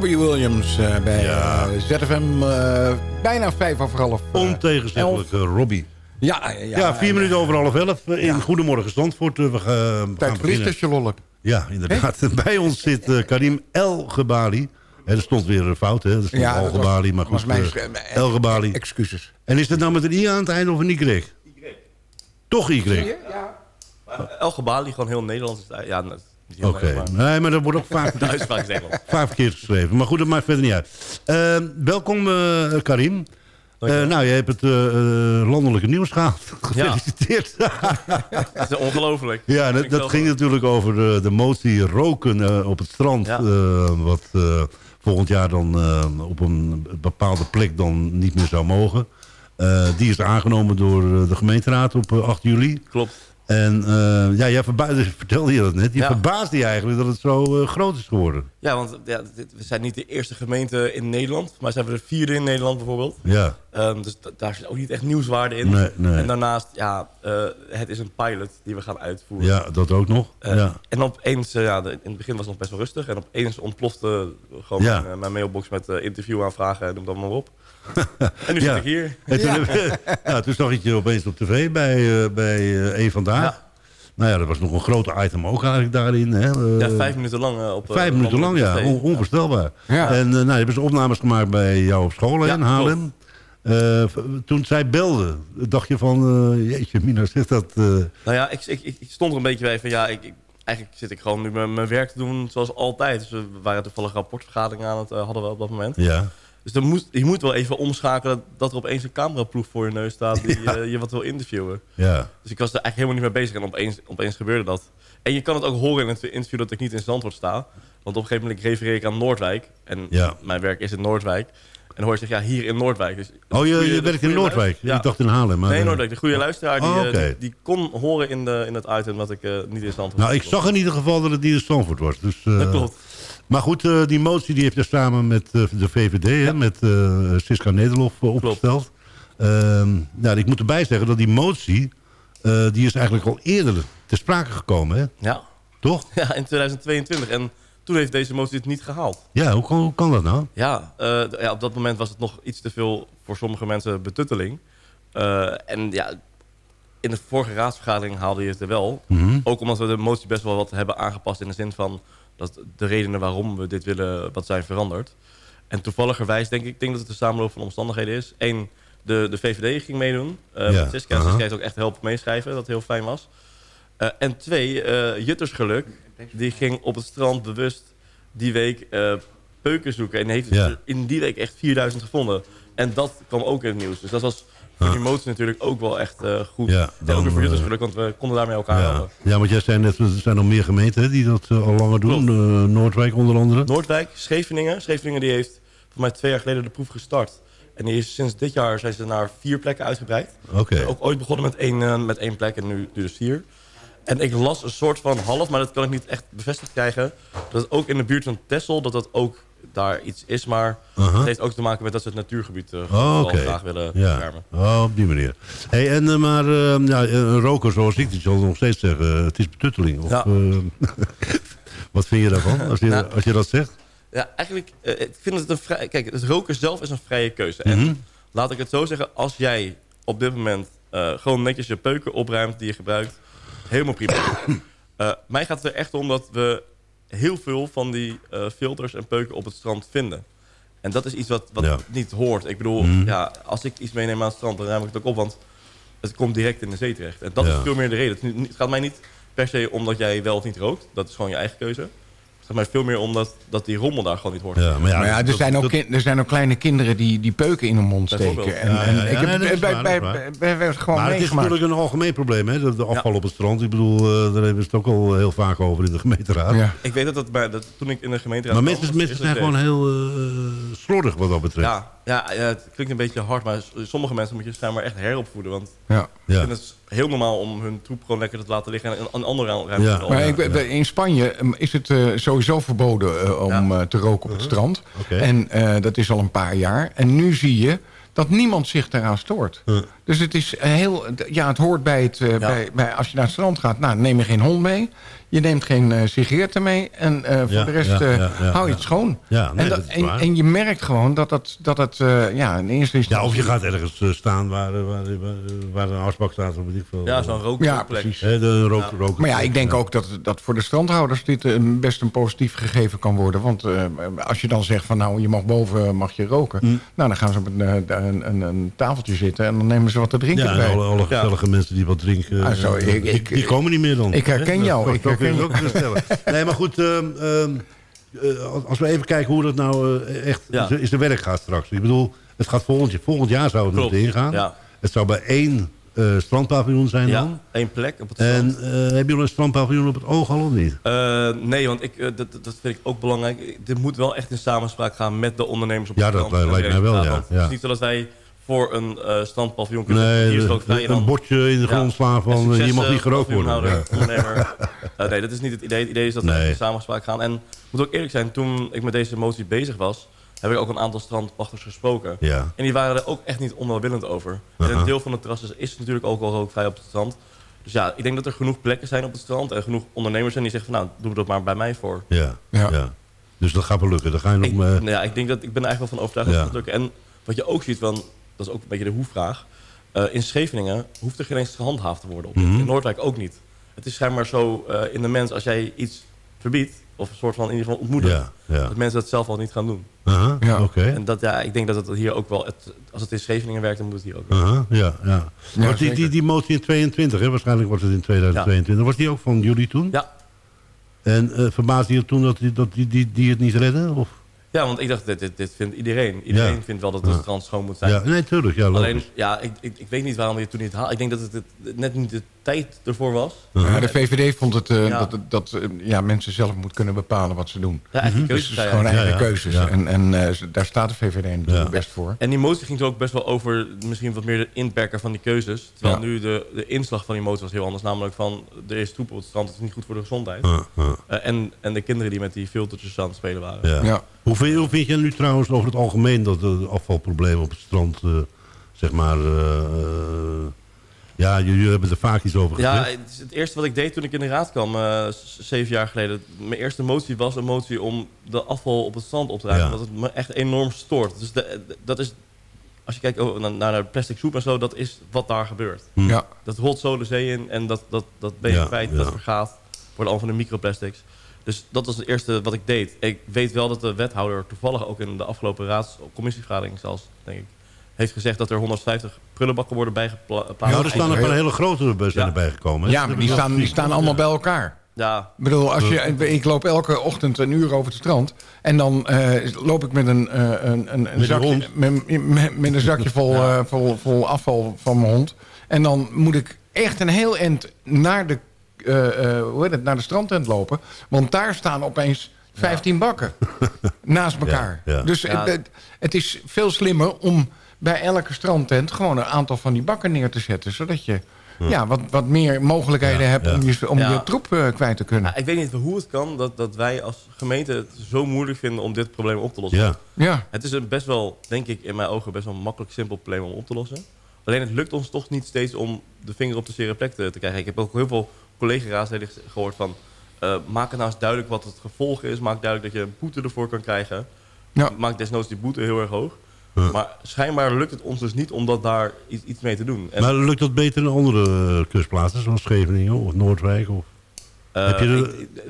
Robbie Williams eh, bij eh, ZFM. Eh, bijna vijf over half Ontegenzeggelijk, Robbie. Ja, ja, ja, vier minuten over half elf in Goedemorgen Zandvoort. we gaan Tijd vliegt is je. Ja, inderdaad. Bij ons zit Karim El Gebali. Er stond weer een fout, hè? Er stond Al Gebali, maar goed. El Gebali. Excuses. En is dat nou met een I aan het einde of een Y? Y. Toch Y? Ja. El Gebali, gewoon heel Nederlands. Ja, nou, Oké, nee, maar dat wordt ook vaak, vaak verkeerd geschreven. Maar goed, dat maakt verder niet uit. Ehm, welkom eh, Karim. Uh, nou, je hebt het eh, landelijke nieuws gehaald. Gefeliciteerd. Dat is ongelooflijk. Ja, dat, ging natuurlijk over de, de motie roken op het strand. Wat volgend jaar dan op een bepaalde plek dan niet meer zou mogen. die is aangenomen door de gemeenteraad op 8 juli. Klopt. En eh, ja, jij verba- vertelde je dat net. Je Ja. verbaasde je eigenlijk dat het zo eh, groot is geworden. Ja, want ja, dit- we zijn niet de eerste gemeente in Nederland. Maar zijn we de vierde in Nederland bijvoorbeeld. Ja. Ehm, dus da- daar zit ook niet echt nieuwswaarde in. Nee, nee. En daarnaast, ja, eh, het is een pilot die we gaan uitvoeren. Ja, dat ook nog. Ja. En opeens, ja, de- in het begin was het nog best wel rustig. En opeens ontplofte gewoon mijn, mijn mailbox met interviewaanvragen en noem dat maar op. en nu Ja. zit ik hier. En toen, ja, toen zag ik je opeens op tv bij, eh bij eh, een vandaag. Nou ja, dat was nog een groot item ook eigenlijk daarin. Hè. Eh, Ja, vijf minuten lang op... Vijf minuten lang, ja. On- onvoorstelbaar. Ja. En eh, nou, je hebt dus opnames gemaakt bij jou op school Ja, in Haarlem. Eh, toen zij belde, dacht je van... eh, jeetje, Mina, zegt dat... eh, Nou ja, ik, ik, ik stond er een beetje bij van ja, ik, ik- eigenlijk zit ik gewoon nu mijn, mijn werk te doen zoals altijd. Dus we waren toevallig rapportvergaderingen aan het hadden we op dat moment. ja. Dus dan moest, je moet wel even omschakelen dat er opeens een cameraploeg voor je neus staat die Ja. je wat wil interviewen. Ja. Dus ik was er eigenlijk helemaal niet mee bezig en opeens, opeens gebeurde dat. En je kan het ook horen in het interview dat ik niet in Zandvoort sta. Want op een gegeven moment refereer ik aan Noordwijk. En Ja. mijn werk is in Noordwijk. En hoor je zeggen, ja, hier in Noordwijk. Dus Oh, je, goede- je werkt in Noordwijk. Ja. Ik dacht in Haarlem. Maar nee, eh, Noordwijk. De goede luisteraar die, Oh, eh, die, die kon horen in, de, in het item dat ik eh, niet in Zandvoort Nou, ik zag in ieder geval dat het niet in Stanford was. Dus, Dat klopt. Maar goed, eh, die motie die heeft er samen met eh, de VVD, hè, met eh Siska Nederlof opgesteld. Ehm, nou, ik moet erbij zeggen dat die motie, die is eigenlijk al eerder ter sprake gekomen, hè? Ja. Toch? Ja, in 2022. En toen heeft deze motie het niet gehaald. Ja, hoe kan, hoe kan dat nou? Ja, ja, op dat moment was het nog iets te veel voor sommige mensen betutteling. En ja, in de vorige raadsvergadering haalde je het er wel. Mhm. Ook omdat we de motie best wel wat hebben aangepast in de zin van... dat de redenen waarom we dit willen, wat zijn veranderd. En toevalligerwijs denk ik, ik denk dat het een samenloop van omstandigheden is. Eén, de, de VVD ging meedoen eh Ja, Siska. heeft ook echt helpen meeschrijven, dat heel fijn was. Eh, en twee, eh Juttersgeluk, die ging op het strand bewust die week peuken zoeken. En heeft Ja. in die week echt 4000 gevonden. En dat kwam ook in het nieuws. Dus dat was voor die motie natuurlijk ook wel echt eh, goed. Ja, en ook dan, weer voor eh, Juttersgeluk, want we konden daarmee elkaar Ja. helpen. ja, want jij zei net, er zijn nog meer gemeenten hè, die dat eh, al langer doen. Noordwijk onder andere. Noordwijk, Scheveningen. Scheveningen die heeft voor mij twee jaar geleden de proef gestart. En die is sinds dit jaar zijn ze naar vier plekken uitgebreid. Oké. Ook ooit begonnen met één, met één plek en nu, nu dus vier. En ik las een soort van half, maar dat kan ik niet echt bevestigd krijgen. Dat ook in de buurt van Texel, dat dat ook daar iets is. Maar Aha. het heeft ook te maken met dat ze het natuurgebied eh, Oh, graag willen ja. beschermen. Oh, op die manier. Hey, en, eh, maar eh, ja, een roker zoals ik, die zal nog steeds zeggen, het is betutteling. Of, Ja. wat vind je daarvan, als je, Nou, als je dat zegt? Ja, eigenlijk, ik vind het een vrij... Kijk, het roken zelf is een vrije keuze. En Mhm. laat ik het zo zeggen, als jij op dit moment gewoon netjes je peuken opruimt die je gebruikt, helemaal prima. Mij gaat het er echt om dat we heel veel van die eh, filters en peuken op het strand vinden. En dat is iets wat, wat Ja. niet hoort. Ik bedoel, Mhm. ja, als ik iets meeneem aan het strand, dan ruim ik het ook op, want het komt direct in de zee terecht. En dat Ja. is veel meer de reden. Het gaat mij niet per se omdat jij wel of niet rookt. Dat is gewoon je eigen keuze. Het gaat mij veel meer om dat, die rommel daar gewoon niet hoort. Ja, Maar ja, er, zijn ook er zijn ook kleine kinderen die, die peuken in hun mond steken. En, Ja, en ja, ja, ik heb nee, bij, gewoon maar het is natuurlijk een algemeen probleem, hè? De, de afval op het strand. Ik bedoel, eh, daar hebben we het ook al heel vaak over in de gemeenteraad. Ja. Ik weet dat, dat, bij, dat toen ik in de gemeenteraad Maar mensen, zijn gewoon heel eh, slordig wat dat betreft. Ja, ja, ja, het klinkt een beetje hard, maar sommige mensen moet je schijnbaar echt heropvoeden. Want Ja. ik Ja. vind het heel normaal om hun troep gewoon lekker te laten liggen en een, een andere ruimte Ja. te Maar ik, in Spanje eh, is het eh, sowieso verboden eh, om eh, te roken op het strand. Oké. En eh, dat is al een paar jaar. En nu zie je dat niemand zich daaraan stoort. Huh. Dus het is heel... Ja, het hoort bij het... eh, bij, bij, als je naar het strand gaat, nou, neem je geen hond mee. Je neemt geen eh, sigaretten mee. En eh, voor Ja, de rest ja, eh, ja, ja, hou je ja. het schoon. Ja, nee, en, dat en, je merkt gewoon dat dat, dat het eh, ja, in eerste instantie... Ja, of je gaat ergens staan waar, waar, waar, waar een asbak staat. Of ik veel. Ja, zo'n Ja, rookplek. precies. Hè, de rook, Ja. rook- Maar ja, ik denk ja. ook dat, dat voor de strandhouders dit een, best een positief gegeven kan worden. Want eh, als je dan zegt van nou, je mag boven mag je roken. Hm. Nou, dan gaan ze op een, een, een, een tafeltje zitten en dan nemen ze wat te drinken Ja, en erbij. alle, alle Ja. gezellige mensen die wat drinken, Ah, zo, ik- die, ik- die komen niet meer dan. ik herken jou, ik herken wil ik ook stellen. Nee, maar goed, ehm, ehm, eh, als we even kijken hoe dat nou eh, echt Ja. is de werk gaat straks. Ik bedoel, Het gaat volgend, jaar- volgend jaar zou het moeten ingaan. ja. Het zou bij één eh, strandpaviljoen zijn dan. Ja, één plek op het En strand. eh hebben jullie een strandpaviljoen op het oog al of niet? Eh, nee, want ik, dat, dat vind ik ook belangrijk. Dit moet wel echt in samenspraak gaan met de ondernemers op Ja, het dat strand. lijkt mij wel, ja, ja. Het is niet zo dat wij voor een eh strandpaviljoen Nee, Hier is ook een dan- bordje in de grond slaan van, en eh, succes, je mag niet eh, gerookt worden. Ja. nee, dat is niet het idee. Het idee is dat we Nee. in samenspraak gaan. En ik moet ook eerlijk zijn, toen ik met deze motie bezig was... heb ik ook een aantal strandpachters gesproken. Ja. En die waren er ook echt niet onwillend over. En Aha. een deel van de terrassen is natuurlijk ook al rookvrij op het strand. Dus ja, ik denk dat er genoeg plekken zijn op het strand... en genoeg ondernemers zijn die zeggen van... nou, doe dat maar bij mij voor. Ja, ja. Dus dat gaat wel lukken. Dan ga je nog... Ik, eh, nou ja, ik denk dat ik ben er eigenlijk wel van overtuigd Ja. dat het lukken. En wat je ook ziet, van, dat is ook een beetje de hoe-vraag. Eh, in Scheveningen hoeft er geen eens gehandhaafd te worden. Op dit. Mhm. In Noordwijk ook niet. Het is schijnbaar zo eh, in de mens, als jij iets verbiedt... of een soort van in ieder geval ontmoedigt... Ja, ja. dat mensen dat zelf al niet gaan doen. Aha, Ja. oké. En dat, ja, ik denk dat het hier ook wel... Het, als het in Scheveningen werkt, dan moet het hier ook. Aha, ja, ja. Wordt die, die, die motie in 22, hè? waarschijnlijk wordt het in 2022. Was die ook van jullie toen? Ja. En eh verbaasde je toen dat, die, dat die, die, die het niet redden? Of? Ja, want ik dacht, dit, dit, dit vindt iedereen. Iedereen Ja. vindt wel dat het strand schoon moet zijn. Ja, nee, tuurlijk. Ja, Alleen, ja, ik, ik, ik weet niet waarom je het toen niet haalt. Ik denk dat het, het net niet de tijd ervoor was. Ja, de VVD vond het eh, Ja. dat, dat eh, ja, mensen zelf moeten kunnen bepalen wat ze doen. Ja, eigen Dus het is gewoon eigen Ja, ja. keuzes. Ja. En, en eh, daar staat de VVD natuurlijk best voor. En die motie ging er ook best wel over misschien wat meer de inperker van die keuzes. Terwijl Ja. nu de, de inslag van die motie was heel anders. Namelijk van, er is troep op het strand, het is niet goed voor de gezondheid. Ja, ja. Eh, en, en de kinderen die met die filtertjes aan het spelen waren. Ja. Hoe, vind, je nu trouwens over het algemeen dat het afvalprobleem op het strand, eh, zeg maar... ja, jullie hebben er vaak iets over Ja, gezegd. het, is het eerste wat ik deed toen ik in de raad kwam, eh, zeven jaar geleden. Mijn eerste motie was een motie om de afval op het strand op te ruimen. Ja. Omdat het me echt enorm stoort. Dus de, de- dat is, als je kijkt oh, naar, naar de plastic soep en zo, dat is wat daar gebeurt. Hm. Ja. Dat rolt zo de zee in en dat, dat, dat ben je Ja, kwijt, ja. dat vergaat. Worden al van de microplastics. Dus dat was het eerste wat ik deed. Ik weet wel dat de wethouder toevallig ook in de afgelopen raadscommissievergadering zelfs, denk ik, heeft gezegd dat er 150 prullenbakken worden bijgeplaatst. Ja, er staan een paar hele grote bussen Ja. erbij gekomen. hè? Ja, maar die staan, die staan allemaal bij elkaar. Ja. Ik bedoel, als je, ik loop elke ochtend een uur over het strand. En dan eh, loop ik met een, eh, een, een, een Met zakje, met, met, met een zakje vol, eh, vol, vol afval van mijn hond. En dan moet ik echt een heel eind naar de, eh, eh, hoe heet het, naar de strandtent lopen. Want daar staan opeens 15 bakken naast elkaar. Ja, ja. Dus Ja. Het, het- het is veel slimmer om bij elke strandtent... gewoon een aantal van die bakken neer te zetten. Zodat je ja, wat, wat meer mogelijkheden hebt om, je, om Ja. je troep eh, kwijt te kunnen. Ja, ik weet niet hoe het kan dat, dat wij als gemeente het zo moeilijk vinden om dit probleem op te lossen. Ja. Ja. Het is een best wel, denk ik, in mijn ogen best wel een makkelijk simpel probleem om op te lossen. Alleen het lukt ons toch niet steeds om de vinger op de zere plek te, te krijgen. Ik heb ook heel veel collega-raadsleden ge- gehoord van... eh, maak het nou eens duidelijk wat het gevolg is. Maak duidelijk dat je een boete ervoor kan krijgen. Ja. Maak desnoods die boete heel erg hoog. Maar schijnbaar lukt het ons dus niet om dat daar iets, iets mee te doen. En, Maar lukt dat beter in andere eh, kustplaatsen, zoals Scheveningen of Noordwijk? Of? Eh, Heb je er-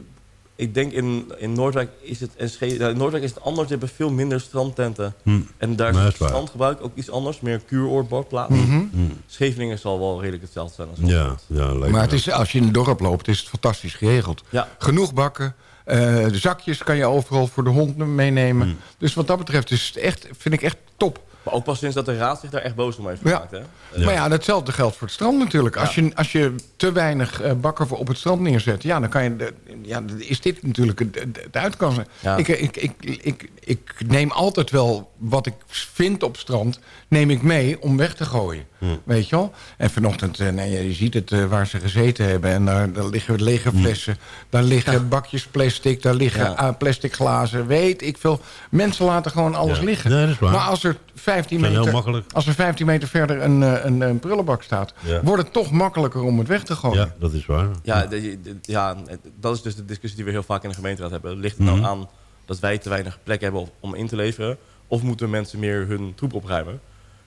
ik, denk in, in Noordwijk is het en Sche- nou, in Noordwijk is het anders. Je hebt veel minder strandtenten. Hm. En daar is het strandgebruik ook iets anders. Meer kuuroordbordplaatsen. Mhm. Hm. Scheveningen zal wel redelijk hetzelfde zijn als Ja, ja Maar het is, als je in het dorp loopt, is het fantastisch geregeld. Ja. Genoeg bakken. Eh, de zakjes kan je overal voor de hond meenemen. Hm. Dus wat dat betreft is het echt, vind ik echt top. Maar ook pas sinds dat de raad zich daar echt boos om heeft Ja. gemaakt. Hè? Maar ja, datzelfde geldt voor het strand natuurlijk. Als, je, als je te weinig eh, bakken voor op het strand neerzet... ja, dan kan je, de- ja, is dit natuurlijk het, uitkansen. Ja. Ik, ik, ik, ik, ik neem altijd wel wat ik vind op strand... neem ik mee om weg te gooien. Weet je wel? En vanochtend, nou ja, je ziet het eh, waar ze gezeten hebben... en daar, daar liggen lege flessen, daar liggen bakjes plastic... daar liggen Ja. plastic glazen, weet ik veel. Mensen laten gewoon alles Ja. liggen. Nee, dat is waar. Maar als er 15 Zijn heel meter, makkelijk. als er 15 meter verder een, eh, een, een prullenbak staat... Ja. wordt het toch makkelijker om het weg te gooien. Ja, dat is waar. Ja, de- de- ja, dat is dus de discussie die we heel vaak in de gemeenteraad hebben. Ligt het nou Mhm. aan dat wij te weinig plek hebben om in te leveren? Of moeten mensen meer hun troep opruimen?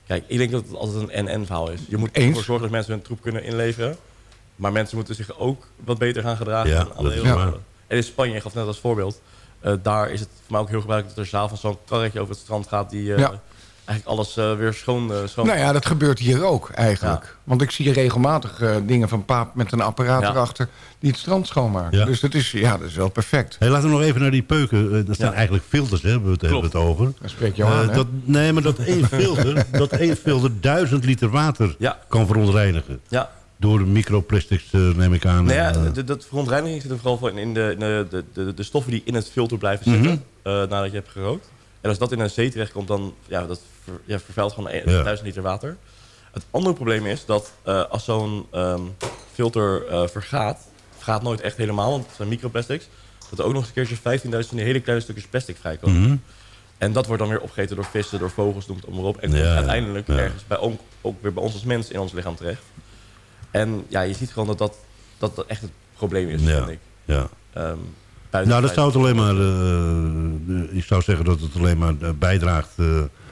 Kijk, ik denk dat het altijd een en-en verhaal is. Je moet Eens. ervoor zorgen dat mensen hun troep kunnen inleveren. Maar mensen moeten zich ook wat beter gaan gedragen. Ja, dan dat is. En in Spanje, ik gaf net als voorbeeld... eh, daar is het voor mij ook heel gebruikelijk dat er s'avonds zo'n karretje over het strand gaat... die, eh, Ja. Eigenlijk alles eh, weer schoon, eh, schoon. Nou ja, dat gebeurt hier ook eigenlijk. Ja. Want ik zie regelmatig eh, dingen van paap met een apparaat Ja. erachter... die het strand schoonmaken. Ja. Dus dat is, ja, dat is wel perfect. Hey, laten we nog even naar die peuken. Dat zijn Ja. eigenlijk filters, hè, hebben we het, hebben we het over. Dan spreek je aan, Eh, dat, nee, maar dat één filter, dat één filter duizend liter water Ja. kan verontreinigen. Ja, Door de microplastics, neem ik aan. Nou ja, de, dat verontreiniging zit er vooral voor in de, de, de, de, de stoffen die in het filter blijven zitten Mhm. eh, nadat je hebt gerookt. En als dat in een zee terechtkomt, dan ja, dat ja, vervuilt gewoon een- Ja. 1000 liter water. Het andere probleem is dat eh, als zo'n ehm, filter eh, vergaat, vergaat nooit echt helemaal, want het zijn microplastics, dat er ook nog eens een keertje 15.000 van die hele kleine stukjes plastic vrijkomen. mhm. En dat wordt dan weer opgegeten door vissen, door vogels, noem het allemaal op. En Ja, komt ja, uiteindelijk ja. ergens bij, ook, ook weer bij ons als mens in ons lichaam terecht. En ja, je ziet gewoon dat dat, dat, dat echt het probleem is, Ja. vind ik. ja. Ehm, Nou, dat zou het alleen maar... eh, ik zou zeggen dat het alleen maar bijdraagt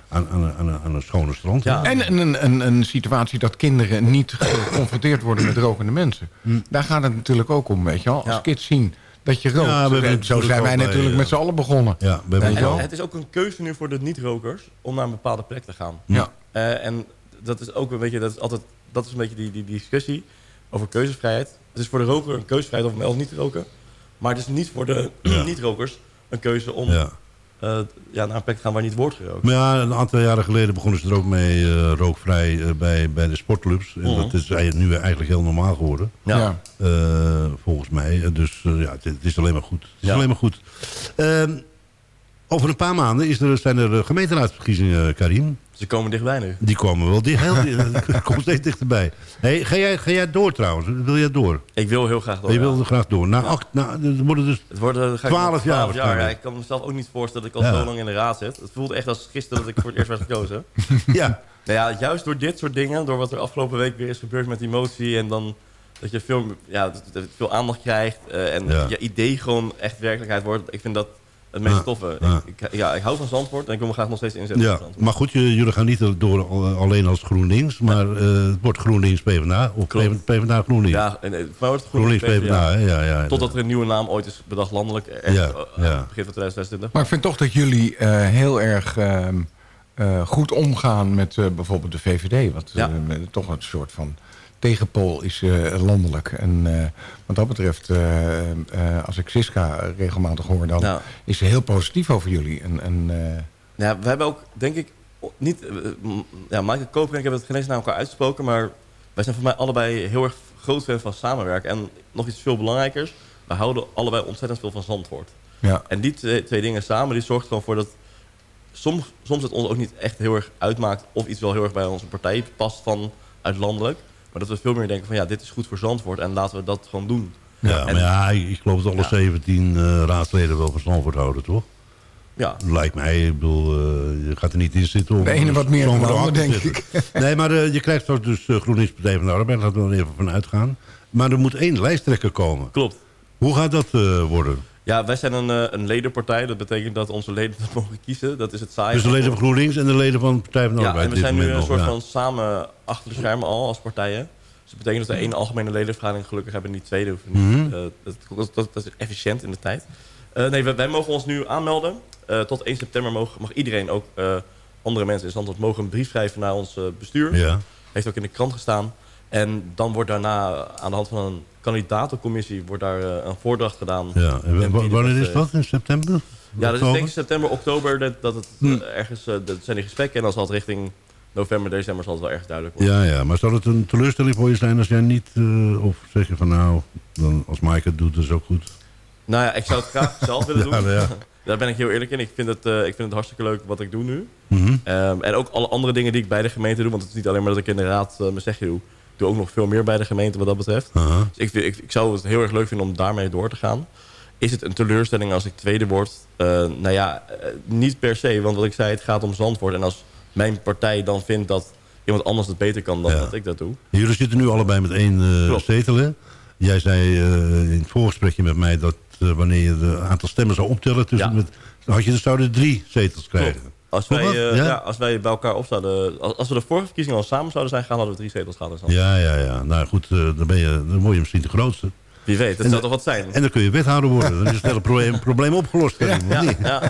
aan, aan, aan, aan een schone strand. Ja. En een, een, een situatie dat kinderen niet geconfronteerd worden met rokende mensen. Daar gaat het natuurlijk ook om, weet je wel. Als Ja. kids zien dat je rookt. Ja, we hebben en het zo zijn wij bij, natuurlijk eh, met z'n allen begonnen. Ja, we het is ook een keuze nu voor de niet-rokers om naar een bepaalde plek te gaan. Ja. Eh, en dat is ook een beetje, dat is altijd, dat is een beetje die, die, die discussie over keuzevrijheid. Het is voor de roker een keuzevrijheid om wel of niet te roken. Maar het is niet voor de Ja. niet-rokers een keuze om Ja. Eh, ja, naar een plek te gaan waar niet wordt gerookt. Maar ja, een aantal jaren geleden begonnen ze er ook mee eh, rookvrij eh, bij, bij de sportclubs. En Mhm. dat is eigenlijk nu eigenlijk heel normaal geworden. Ja. Ja. eh, volgens mij. Dus ja, het, het is alleen maar goed. Het is Ja. alleen maar goed. Over een paar maanden is er, zijn er eh, gemeenteraadsverkiezingen, Karim. Ze komen dichtbij nu. Die komen wel dicht, heel komt steeds dichterbij. Hey, ga, jij, ga jij door trouwens? Wil jij door? Ik wil heel graag door. je ja. wil graag door. Nou, acht, nou, er worden dus... Het eh, ga ik 12 nog- jaar 12 jaar. Ja, ik kan mezelf ook niet voorstellen dat ik al zo lang in de raad zit. Het voelt echt als gisteren dat ik voor het eerst werd gekozen. ja, Nou ja, juist door dit soort dingen, door wat er afgelopen week weer is gebeurd met die motie en dan dat je veel, ja, het veel aandacht krijgt eh, en Ja. je idee gewoon echt werkelijkheid wordt. Ik vind dat het meest Ja. toffe. Ja. Ik, ik- ja, ik hou van Zandvoort en ik wil me graag nog steeds inzetten ja. maar goed, jullie gaan niet door al- alleen als GroenLinks. Maar eh, het wordt GroenLinks PvdA. Of Klopt. PvdA GroenLinks. Ja, en, eh, voor mij wordt het GroenLinks PvdA, ja, ja. Totdat er een nieuwe naam ooit is bedacht landelijk, echt, Ja, eh, ja. begin van 2026. Maar ik vind toch dat jullie eh, heel erg ehm, eh, goed omgaan met eh, bijvoorbeeld de VVD. Wat eh, met- toch een soort van tegenpool is eh, landelijk. En eh, wat dat betreft, eh, als ik Siska regelmatig hoor... dan Ja. is ze heel positief over jullie. En, en, Ja, we hebben ook, denk ik, niet... Ja, Michael Koper en ik hebben het geen eens naar elkaar uitgesproken... maar wij zijn voor mij allebei heel erg groot fan van samenwerken. En nog iets veel belangrijkers, we houden allebei ontzettend veel van Zandvoort. ja. En die twee, twee dingen samen, die zorgt gewoon voor dat... Soms, soms het ons ook niet echt heel erg uitmaakt... of iets wel heel erg bij onze partij past van uit landelijk... maar dat we veel meer denken van ja, dit is goed voor Zandvoort... en laten we dat gewoon doen. Ja, En- maar ja, ik ik geloof dat alle Ja. 17 eh, raadsleden wel van Zandvoort houden, toch? Ja, Lijkt mij, ik bedoel, eh, je gaat er niet in zitten om... De ene wat meer dan de ander, denk zetten. Nee, maar eh, je krijgt straks dus uh, GroenLinks Partij van de Arbeid, laten we er even van uitgaan. Maar er moet één lijsttrekker komen. klopt. Hoe gaat dat eh, worden? Ja, wij zijn een, eh, een ledenpartij. Dat betekent dat onze leden dat mogen kiezen. Dat is het saaie. Dus de leden van GroenLinks en de leden van de Partij van de Ja, Arbeid. en we zijn nu een nog, soort ja. van samen achter de schermen al als partijen. Dus dat betekent dat we één algemene ledenvergadering gelukkig hebben en die tweede hoeven niet. Eh, dat, dat, dat, dat is efficiënt in de tijd. Eh, nee, wij, wij mogen ons nu aanmelden. Tot 1 september mag, mag iedereen, ook andere mensen in Zandvoort, mogen een brief schrijven naar ons bestuur. Ja. Heeft ook in de krant gestaan. En dan wordt daarna aan de hand van een kandidatencommissie wordt daar eh, een voordracht gedaan. Ja. En wanneer is eh, dat? In september? Ja, dat is denk ik september, oktober dat, dat het Hm. eh, ergens, dat zijn die gesprekken. En dan zal het richting november, december zal het wel erg duidelijk worden. Ja, ja, maar zou het een teleurstelling voor je zijn als jij niet... of zeg je van nou, dan, als Mike het doet, is ook goed. Nou ja, ik zou het graag zelf willen doen. Ja, nou ja. Daar ben ik heel eerlijk in. Ik vind, het, ik vind het hartstikke leuk wat ik doe nu. Ehm, en ook alle andere dingen die ik bij de gemeente doe. Want het is niet alleen maar dat ik in de raad eh, mijn zegje doe. Ik doe ook nog veel meer bij de gemeente wat dat betreft. Dus ik, ik, ik zou het heel erg leuk vinden om daarmee door te gaan. Is het een teleurstelling als ik tweede word? Eh, nou ja, eh, niet per se. Want wat ik zei, het gaat om Zandvoort. En als mijn partij dan vindt dat iemand anders het beter kan dan Ja. dat ik dat doe. Jullie zitten nu allebei met één eh, zetel, hè? Jij zei in het voorgesprekje met mij dat wanneer je het aantal stemmen zou optellen... Tussen Ja. met, had je, dan zouden drie zetels krijgen. Klopt. Als wij, eh, Ja? ja? als wij bij elkaar op zouden... Als, als we de vorige verkiezingen al samen zouden zijn gaan... hadden we drie zetels gehad. Ja, ja, ja. Nou goed, eh, dan, ben je, dan word je misschien de grootste. Wie weet, dat En zou toch wat zijn? En dan kun je wethouder worden. Dan is het hele probleem, probleem opgelost. Ja, niet? ja.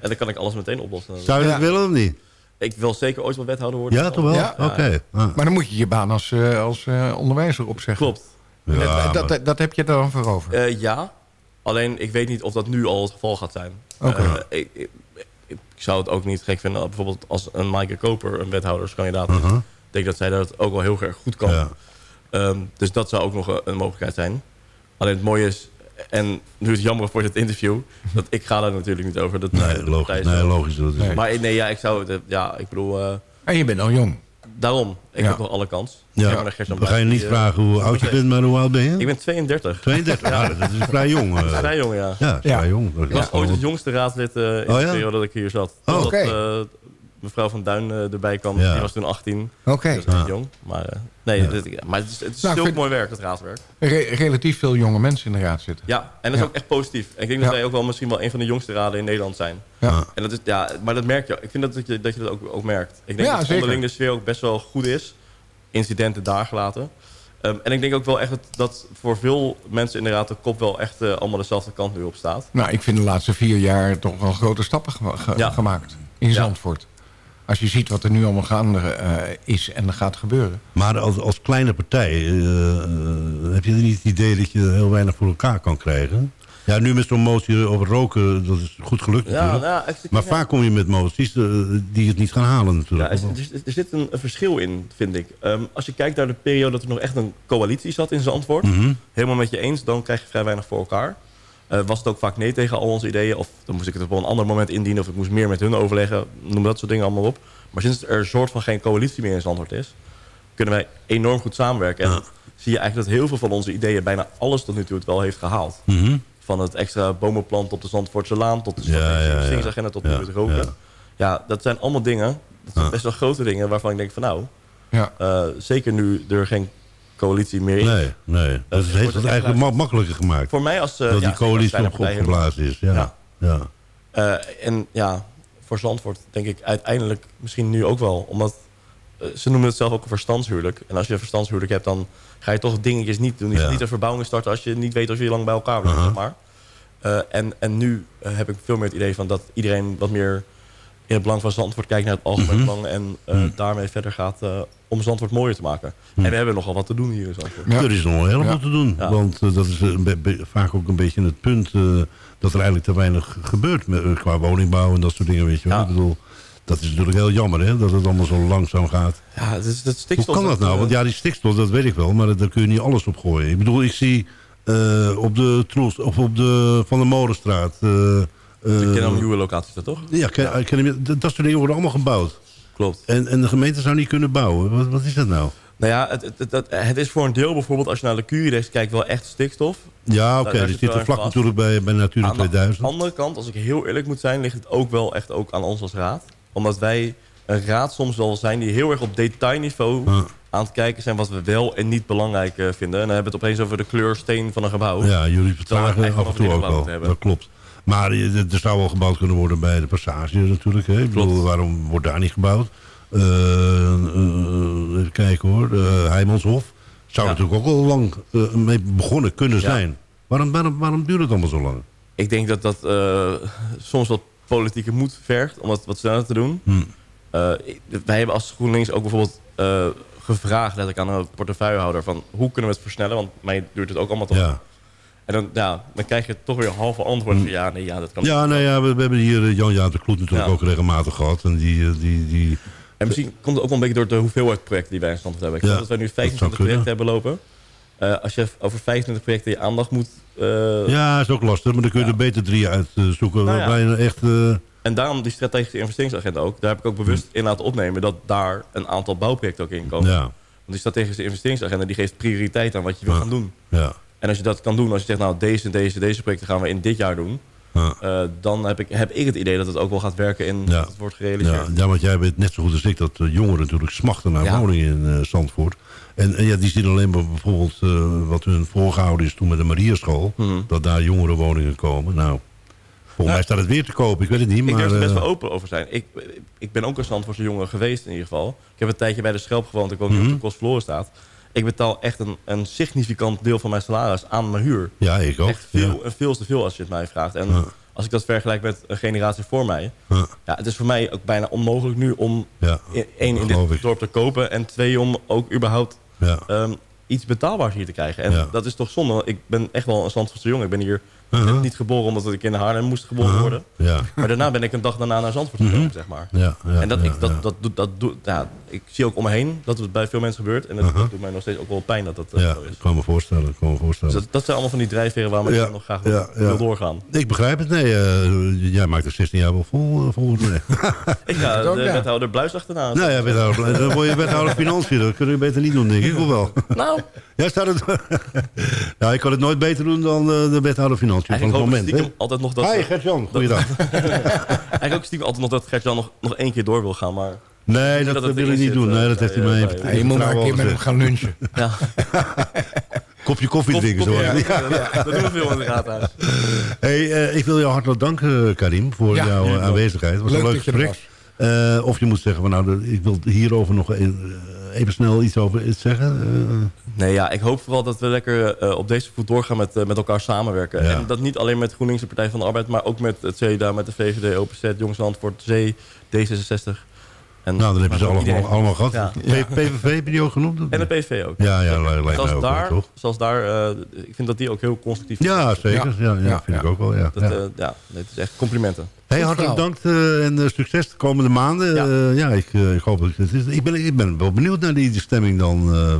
En dan kan ik alles meteen oplossen. Zou je dat Ja. willen of niet? Ik wil zeker ooit wel wethouder worden. Ja, toch wel? Ja. Oké. Ah. Maar dan moet je je baan als, eh, als eh, onderwijzer opzeggen. Klopt. Ja, dat, maar- dat, dat heb je er dan voor over. Eh, ja, alleen ik weet niet of dat nu al het geval gaat zijn. Eh, ik, ik zou het ook niet gek vinden, bijvoorbeeld als een Maaike Koper een wethouderskandidaat is. Uh-huh. Ik denk dat zij dat ook wel heel erg goed kan. Ja. Ehm, dus dat zou ook nog een, een mogelijkheid zijn. Alleen het mooie is, en nu is het jammer voor dit interview, dat ik ga daar natuurlijk niet over. Dat, Nee, logisch. Nee, logisch. Dat is Nee. Maar nee, ja, ik zou het, ja, ik bedoel, eh, En je bent al jong. Daarom, ik Ja. heb nog alle kans. Ja. Zeg maar We gaan je niet die, vragen hoe oud je bent, maar hoe oud ben je? Ik ben 32. 32. Ja, dat is vrij jong. eh. Vrij jong, ja. Ja, vrij jong. Ik was ooit het jongste raadslid eh, in Oh, de periode dat ik hier zat. Oh, oké. eh, mevrouw van Duin eh, erbij kwam. Ja. Die was toen 18. Oké. Dat is echt Ja. jong. Maar, eh, nee, Ja. dit- maar het is, het is Nou, zulk vind- mooi werk, het raadswerk. Re- relatief veel jonge mensen in de raad zitten. Ja, en dat is Ja. ook echt positief. En ik denk dat wij ook wel misschien wel een van de jongste raden in Nederland zijn. Ja. En dat is, ja, maar dat merk je. Ik vind dat, dat, je, dat je dat ook, ook merkt. Ik denk Ja, dat zeker. onderling de sfeer ook best wel goed is. Incidenten daar gelaten. Ehm, en ik denk ook wel echt dat, dat voor veel mensen in de raad de kop wel echt eh, allemaal dezelfde kant nu op staat. Nou, ik vind de laatste vier jaar toch wel grote stappen gema- ge- Ja. gemaakt in Ja. Zandvoort. Als je ziet wat er nu allemaal gaande eh, is en er gaat gebeuren. Maar als, als kleine partij, eh, eh, heb je niet het idee dat je heel weinig voor elkaar kan krijgen? Ja, nu met zo'n motie over roken, dat is goed gelukt Ja, natuurlijk. nou, maar ja. vaak kom je met moties die het niet gaan halen Ja, natuurlijk. er, er- er zit een, een verschil in, vind ik. Ehm, als je kijkt naar de periode dat er nog echt een coalitie zat in Zandvoort... Mhm. helemaal met je eens, dan krijg je vrij weinig voor elkaar. Eh, was het ook vaak nee tegen al onze ideeën... of dan moest ik het op een ander moment indienen... of ik moest meer met hun overleggen, noem dat soort dingen allemaal op. Maar sinds er een soort van geen coalitie meer in Zandvoort is... kunnen wij enorm goed samenwerken. En Ja. zie je eigenlijk dat heel veel van onze ideeën... bijna alles tot nu toe het wel heeft gehaald. Mhm. Van het extra bomenplant op de Zandvoortse Laan... tot de Ja, ja, ja. investeringsagenda tot nu Ja, het roken. ja. Ja. dat zijn allemaal dingen... dat zijn Ja. best wel grote dingen waarvan ik denk van nou... Ja. eh, zeker nu er geen coalitie meer. Nee, nee. Dat heeft het eigenlijk ma- makkelijker gemaakt. Voor mij als... eh, dat die coalitie op, helemaal. opgeblazen is. Ja. Ja. Eh, en ja, voor Zandvoort denk ik uiteindelijk misschien nu ook wel. Omdat eh, ze noemen het zelf ook een verstandshuwelijk. En als je een verstandshuwelijk hebt, dan ga je toch dingetjes niet doen. Je Ja. gaat niet een verbouwing starten als je niet weet of je lang bij elkaar blijft. Zeg maar. En, en nu heb ik veel meer het idee van dat iedereen wat meer in het belang van Zandvoort kijkt naar het algemeen Mhm. belang. En eh, Mhm. daarmee verder gaat eh, om Zandvoort mooier te maken. Mhm. En we hebben nogal wat te doen hier in Zandvoort. Ja. Er is nog helemaal Ja. te doen. Ja. Want eh, dat is vaak ook een beetje het punt... eh, dat er eigenlijk te weinig gebeurt met, eh, qua woningbouw en dat soort dingen. Weet je wel. Ik bedoel, dat is natuurlijk heel jammer hè, dat het allemaal zo langzaam gaat. Ja, het is, Hoe stikstof. kan dat nou? Want ja, die stikstof, dat weet ik wel, maar daar kun je niet alles op gooien. Ik bedoel, ik zie eh, op de Troels, of op de Van de Molenstraat... eh, kent al nieuwe locaties, dat toch? ja, ken, ik ken dat, dat soort dingen worden allemaal gebouwd. Klopt. En, en de gemeente zou niet kunnen bouwen. Wat, wat is dat nou? Nou ja, het, het, het, het is voor een deel bijvoorbeeld, als je naar de Curidex kijkt, wel echt stikstof. Ja, oké, die zit er vlak vast. natuurlijk bij, bij Natura Aan de 2000. andere kant, als ik heel eerlijk moet zijn, ligt het ook wel echt ook aan ons als raad. Omdat wij een raad soms wel zijn die heel erg op detailniveau aan het kijken zijn wat we wel en niet belangrijk eh, vinden. En dan hebben we het opeens over de kleursteen van een gebouw. Ja, jullie vertragen af en toe ook wel. Dat klopt. Maar je- er zou wel gebouwd kunnen worden bij de passage natuurlijk. Hè? Ik bedoel, waarom wordt daar niet gebouwd? Eh, eh, even kijken hoor. Uh, Heijmanshof. Zou Ja. natuurlijk ook al lang eh, mee begonnen kunnen Ja. zijn. Waarom, waarom, waarom duurt het allemaal zo lang? Ik denk dat dat eh, soms wat politieke moed vergt om het wat sneller te doen. Hm. Eh, ik- wij hebben als GroenLinks ook bijvoorbeeld eh, gevraagd letterlijk aan een portefeuillehouder van hoe kunnen we het versnellen, want mij duurt het ook allemaal. Ja. En dan, ja, dan krijg je toch weer halve antwoorden van ja, nee, ja, dat kan Ja, nou ja, we, we hebben hier eh, Jan-Jaap de Kloet natuurlijk Ja. ook regelmatig gehad. En die, eh, die, die, En misschien komt het ook wel een beetje door de hoeveelheid projecten die wij in stand hebben. Ik Ja, dat wij nu dat zou 25 kunnen. projecten hebben lopen. Eh, als je over 25 projecten je aandacht moet... eh, ja, is ook lastig. Maar dan kun je Ja. er beter drie uitzoeken. Nou ja. Echt... En daarom die strategische investeringsagenda ook. Daar heb ik ook bewust in laten opnemen dat daar een aantal bouwprojecten ook in komen. ja, Want die strategische investeringsagenda die geeft prioriteit aan wat je wil gaan doen. ja. En als je dat kan doen, als je zegt nou deze deze, deze projecten gaan we in dit jaar doen. ja. eh, dan heb ik, heb ik het idee dat het ook wel gaat werken in Ja. dat het wordt gerealiseerd. Ja, ja, want jij weet net zo goed als ik dat eh, jongeren natuurlijk smachten naar woningen in eh, Zandvoort. En, en ja, die zien alleen maar bijvoorbeeld wat hun voorgehouden is toen met de Marierschool. Mhm. Dat daar jongerenwoningen komen. Nou, volgens Ja. mij staat het weer te kopen. Ik weet het niet, Ik maar... durf er best wel open over zijn. Ik, ik ben ook een Zandvoortse jongen geweest in ieder geval. Ik heb een tijdje bij de Schelp gewoond. Ik woon nu Mhm. op de Kostverloren staat. Ik betaal echt een, een significant deel van mijn salaris aan mijn huur. ja, ik ook. Echt veel, ja. en veel te veel als je het mij vraagt. En Ja. als ik dat vergelijk met een generatie voor mij... Ja. Ja, het is voor mij ook bijna onmogelijk nu om één in dit ik. dorp te kopen... en twee om ook überhaupt ehm, iets betaalbaars hier te krijgen. En dat is toch zonde. Ik ben echt wel een Zandvoortse jongen. Ik ben hier Uh-huh. net niet geboren omdat ik in Haarlem moest geboren Uh-huh. worden. Ja. Maar daarna ben ik een dag daarna naar Zandvoort gekomen, zeg maar. Ja, ja, en dat, ja, ik, dat, ja. dat, doet- dat, doet- ja, ik zie ook om me heen dat het bij veel mensen gebeurt. En dat, Uh-huh. dat doet mij nog steeds ook wel pijn dat dat eh, Ja, zo is. ik kan me voorstellen. Ik kan me Dus voorstellen. dat, dat zijn allemaal van die drijfveren waar ik Ja, nog graag ja, wil, doorgaan. Ik begrijp het. Nee, eh, jij maakt er 16 jaar wel vol, eh, volgens mij. Ik ga de ja. wethouder Bluis achterna. nou ja, wethouder, dan word je wethouder financiën. Dat kun je beter niet doen, denk ik. Of wel? Nou, Ja, staat het... nou, ik kan het nooit beter doen dan eh, de wethouder financiën van eigenlijk het moment. hè? altijd nog dat... Hi, Gert-Jan. Goeiedag. eigenlijk ook stiekem altijd nog dat Gert-Jan nog, nog één keer door wil gaan, maar... Nee, dat, dat wil ik niet zit, doen. eh, Nee, dat heeft hij mij eh, even je moet maar een vertrouwen keer met hem gezegd. gaan lunchen. Ja, Kopje koffie drinken, zo. ja, Ja. ja, dat doen we veel in het raadhuis. Hey, eh, ik wil jou hartelijk danken, Karim, voor Ja, jouw eh, aanwezigheid. Het was Leuk een leuk gesprek. Eh, of je moet zeggen, van, nou, de- ik wil hierover nog even, eh, even snel iets over iets zeggen. Eh, Nee, ja, ik hoop vooral dat we lekker eh, op deze voet doorgaan met, eh, met elkaar samenwerken. Ja. En dat niet alleen met GroenLinks en Partij van de Arbeid... maar ook met het CDA, met de VVD, OPZ, Antwoord, Zee, D66. En, nou, dan heb je ze ook allemaal, allemaal gehad. Ja. PVV heb je die ook genoemd? En de PV ook. Ja, ja, lijkt mij Zelfs ook wel, daar, toch? zelfs daar eh, ik vind dat die ook heel constructief Ja, zeker. Ja, ja, Ja, vind ik ook wel. Ja. Dat, ja. eh, ja, nee, het is echt complimenten. Hey, hartelijk dank eh, en eh, succes de komende maanden. Ja. Ja, ja ik, eh, ik hoop dat het is. Ik ben, ik ben wel benieuwd naar die, die stemming dan. eh, eh,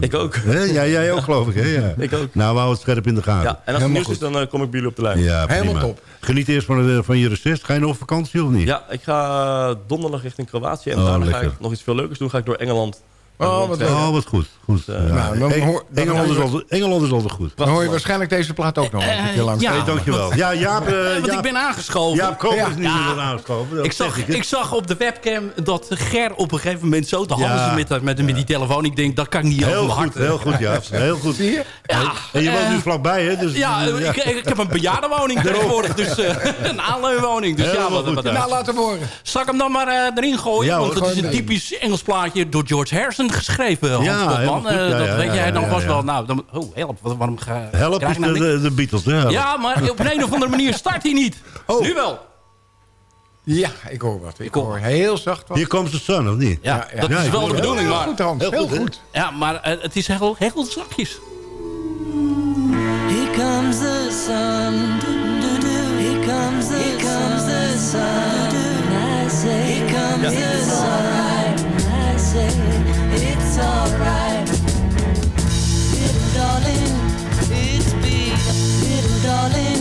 Ik ook. Hè? Ja, jij ook geloof ik, hè? Ja. Ik ook. Nou, we houden het scherp in de gaten. Ja, en als het nieuws goed. is, dan eh, kom ik bij jullie op de lijn. Ja, prima. Helemaal top. Geniet eerst van, van je recess. Ga je nog op vakantie of niet? Ja, ik ga eh, donderdag richting Kroatië. En Oh, daarna ga ik nog iets veel leukers doen. Ga ik door Engeland. Oh, wat. Oh, wat goed. goed. eh, Ja. nou, dan hoor- dan Engeland, is altijd, Engeland is altijd goed. Dan hoor je waarschijnlijk deze plaat ook nog een keer langs. ja. Hey, dankjewel. Ja, Jaap, eh, Want ik ben aangeschoven. Jaap Koop Ja. is niet Ja. meer aangeschoven. Dat ik, zag, ik, zag op de webcam dat Ger op een gegeven moment zo te Ja. handen met, met, met die telefoon. Ik denk, dat kan ik niet over Heel mijn hart. heel goed, Jaap. Heel goed. Zie je? Ja, En je woont eh, nu vlakbij, hè? Dus, Ja, ja. Ik, ik heb een bejaardenwoning tegenwoordig. Dus eh, een aanleunwoning. Dus ja, wat, ja. Nou, laat hem horen. Zal ik hem dan maar eh, erin gooien? Ja, Want het is een typisch Engels plaatje door George Harrison geschreven. Hans Ja, Botman. helemaal goed. Eh, Ja, dat ja, weet ja, jij ja, ja, vast ja. wel. Nou, dan, oh, help. wat- Waarom ga, Help krijg is ik nou de, de, de Beatles, hè? Help. Ja, maar op een of andere manier start hij niet. Oh. Nu wel. Ja, ik hoor wat. Ik hoor- hoor heel zacht wat. Hier komt de sun, of niet? Ja, Ja, ja. dat Ja, is ik wel de bedoeling. Heel Maar, goed, Hans. Heel Heel goed, goed. ja, maar eh, het is heel, heel zachtjes. Here comes the sun. Here comes the Here comes the sun. I say, Here comes the sun. Alright. Little darling, it's been, little darling,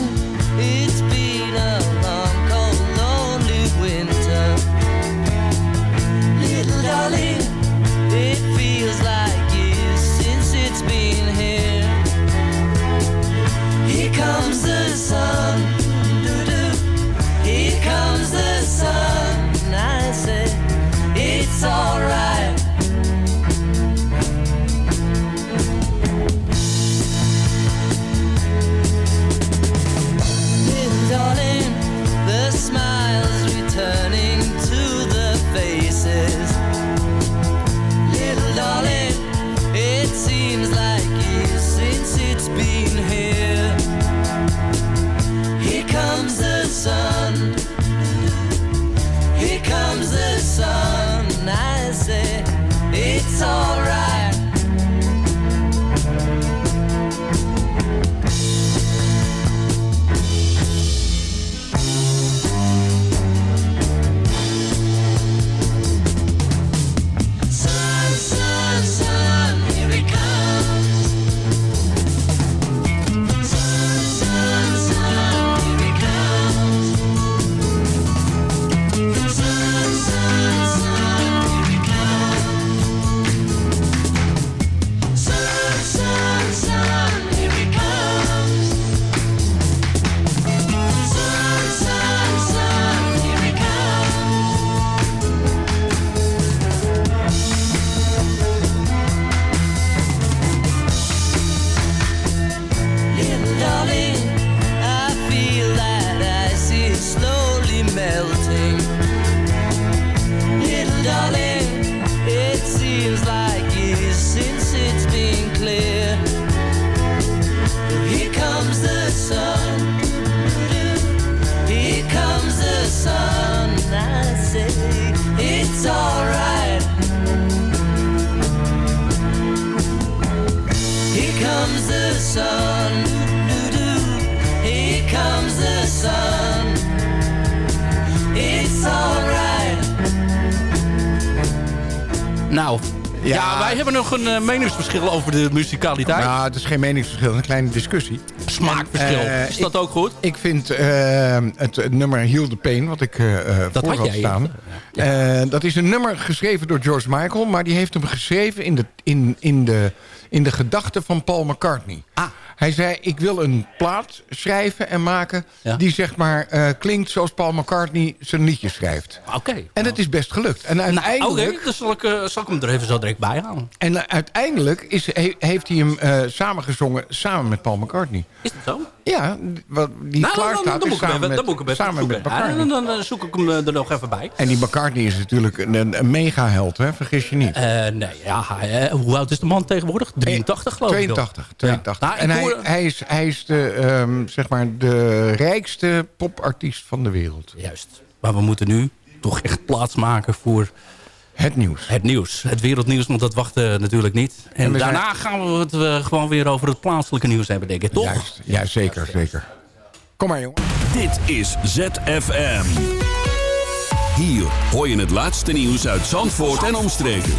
Ja, wij hebben nog een eh, meningsverschil over de musicaliteit. Nou, het is geen meningsverschil, een kleine discussie. Smaakverschil. Eh, is dat ook goed? Ik vind eh, het, nummer Heal the Pain, wat ik Dat voor had had staan. dat is een nummer geschreven door George Michael... maar die heeft hem geschreven in de, in, in de, in de gedachten van Paul McCartney. Ah. Hij zei, ik wil een plaat schrijven en maken... Ja. die zeg maar eh, klinkt zoals Paul McCartney zijn liedjes schrijft. Oké. En dat is best gelukt. En Nou, uiteindelijk... Oké, dan zal ik, eh, zal ik hem er even zo direct bij halen. En eh, uiteindelijk is, he- heeft hij hem samengezongen samen met Paul McCartney. Is dat zo? Ja, wat, die Nou, klaar dan, staat dan, samen even, met, dan moet ik hem even samen met. Ja, McCartney. dan, zoek ik hem er nog even bij. En die McCartney is natuurlijk een, een, mega-held, hè? vergis je niet. Nee, ja, hoe oud is de man tegenwoordig? 83 geloof ik. 82, 82. Nou, en hij, hij, is, hij is de, ehm, zeg maar de rijkste popartiest van de wereld. Juist. Maar we moeten nu toch echt plaats maken voor... Het nieuws. Het nieuws. Het wereldnieuws, want dat wacht eh, natuurlijk niet. En, En we zijn- daarna gaan we het eh, gewoon weer over het plaatselijke nieuws hebben, denk ik. Toch? Juist, ja, zeker, zeker. Kom maar, jongen. Dit is ZFM. Hier hoor je het laatste nieuws uit Zandvoort en omstreken.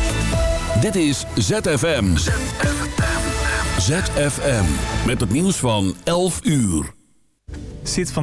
Dit is ZFM. ZFM. Met het nieuws van 11 uur. Zit van der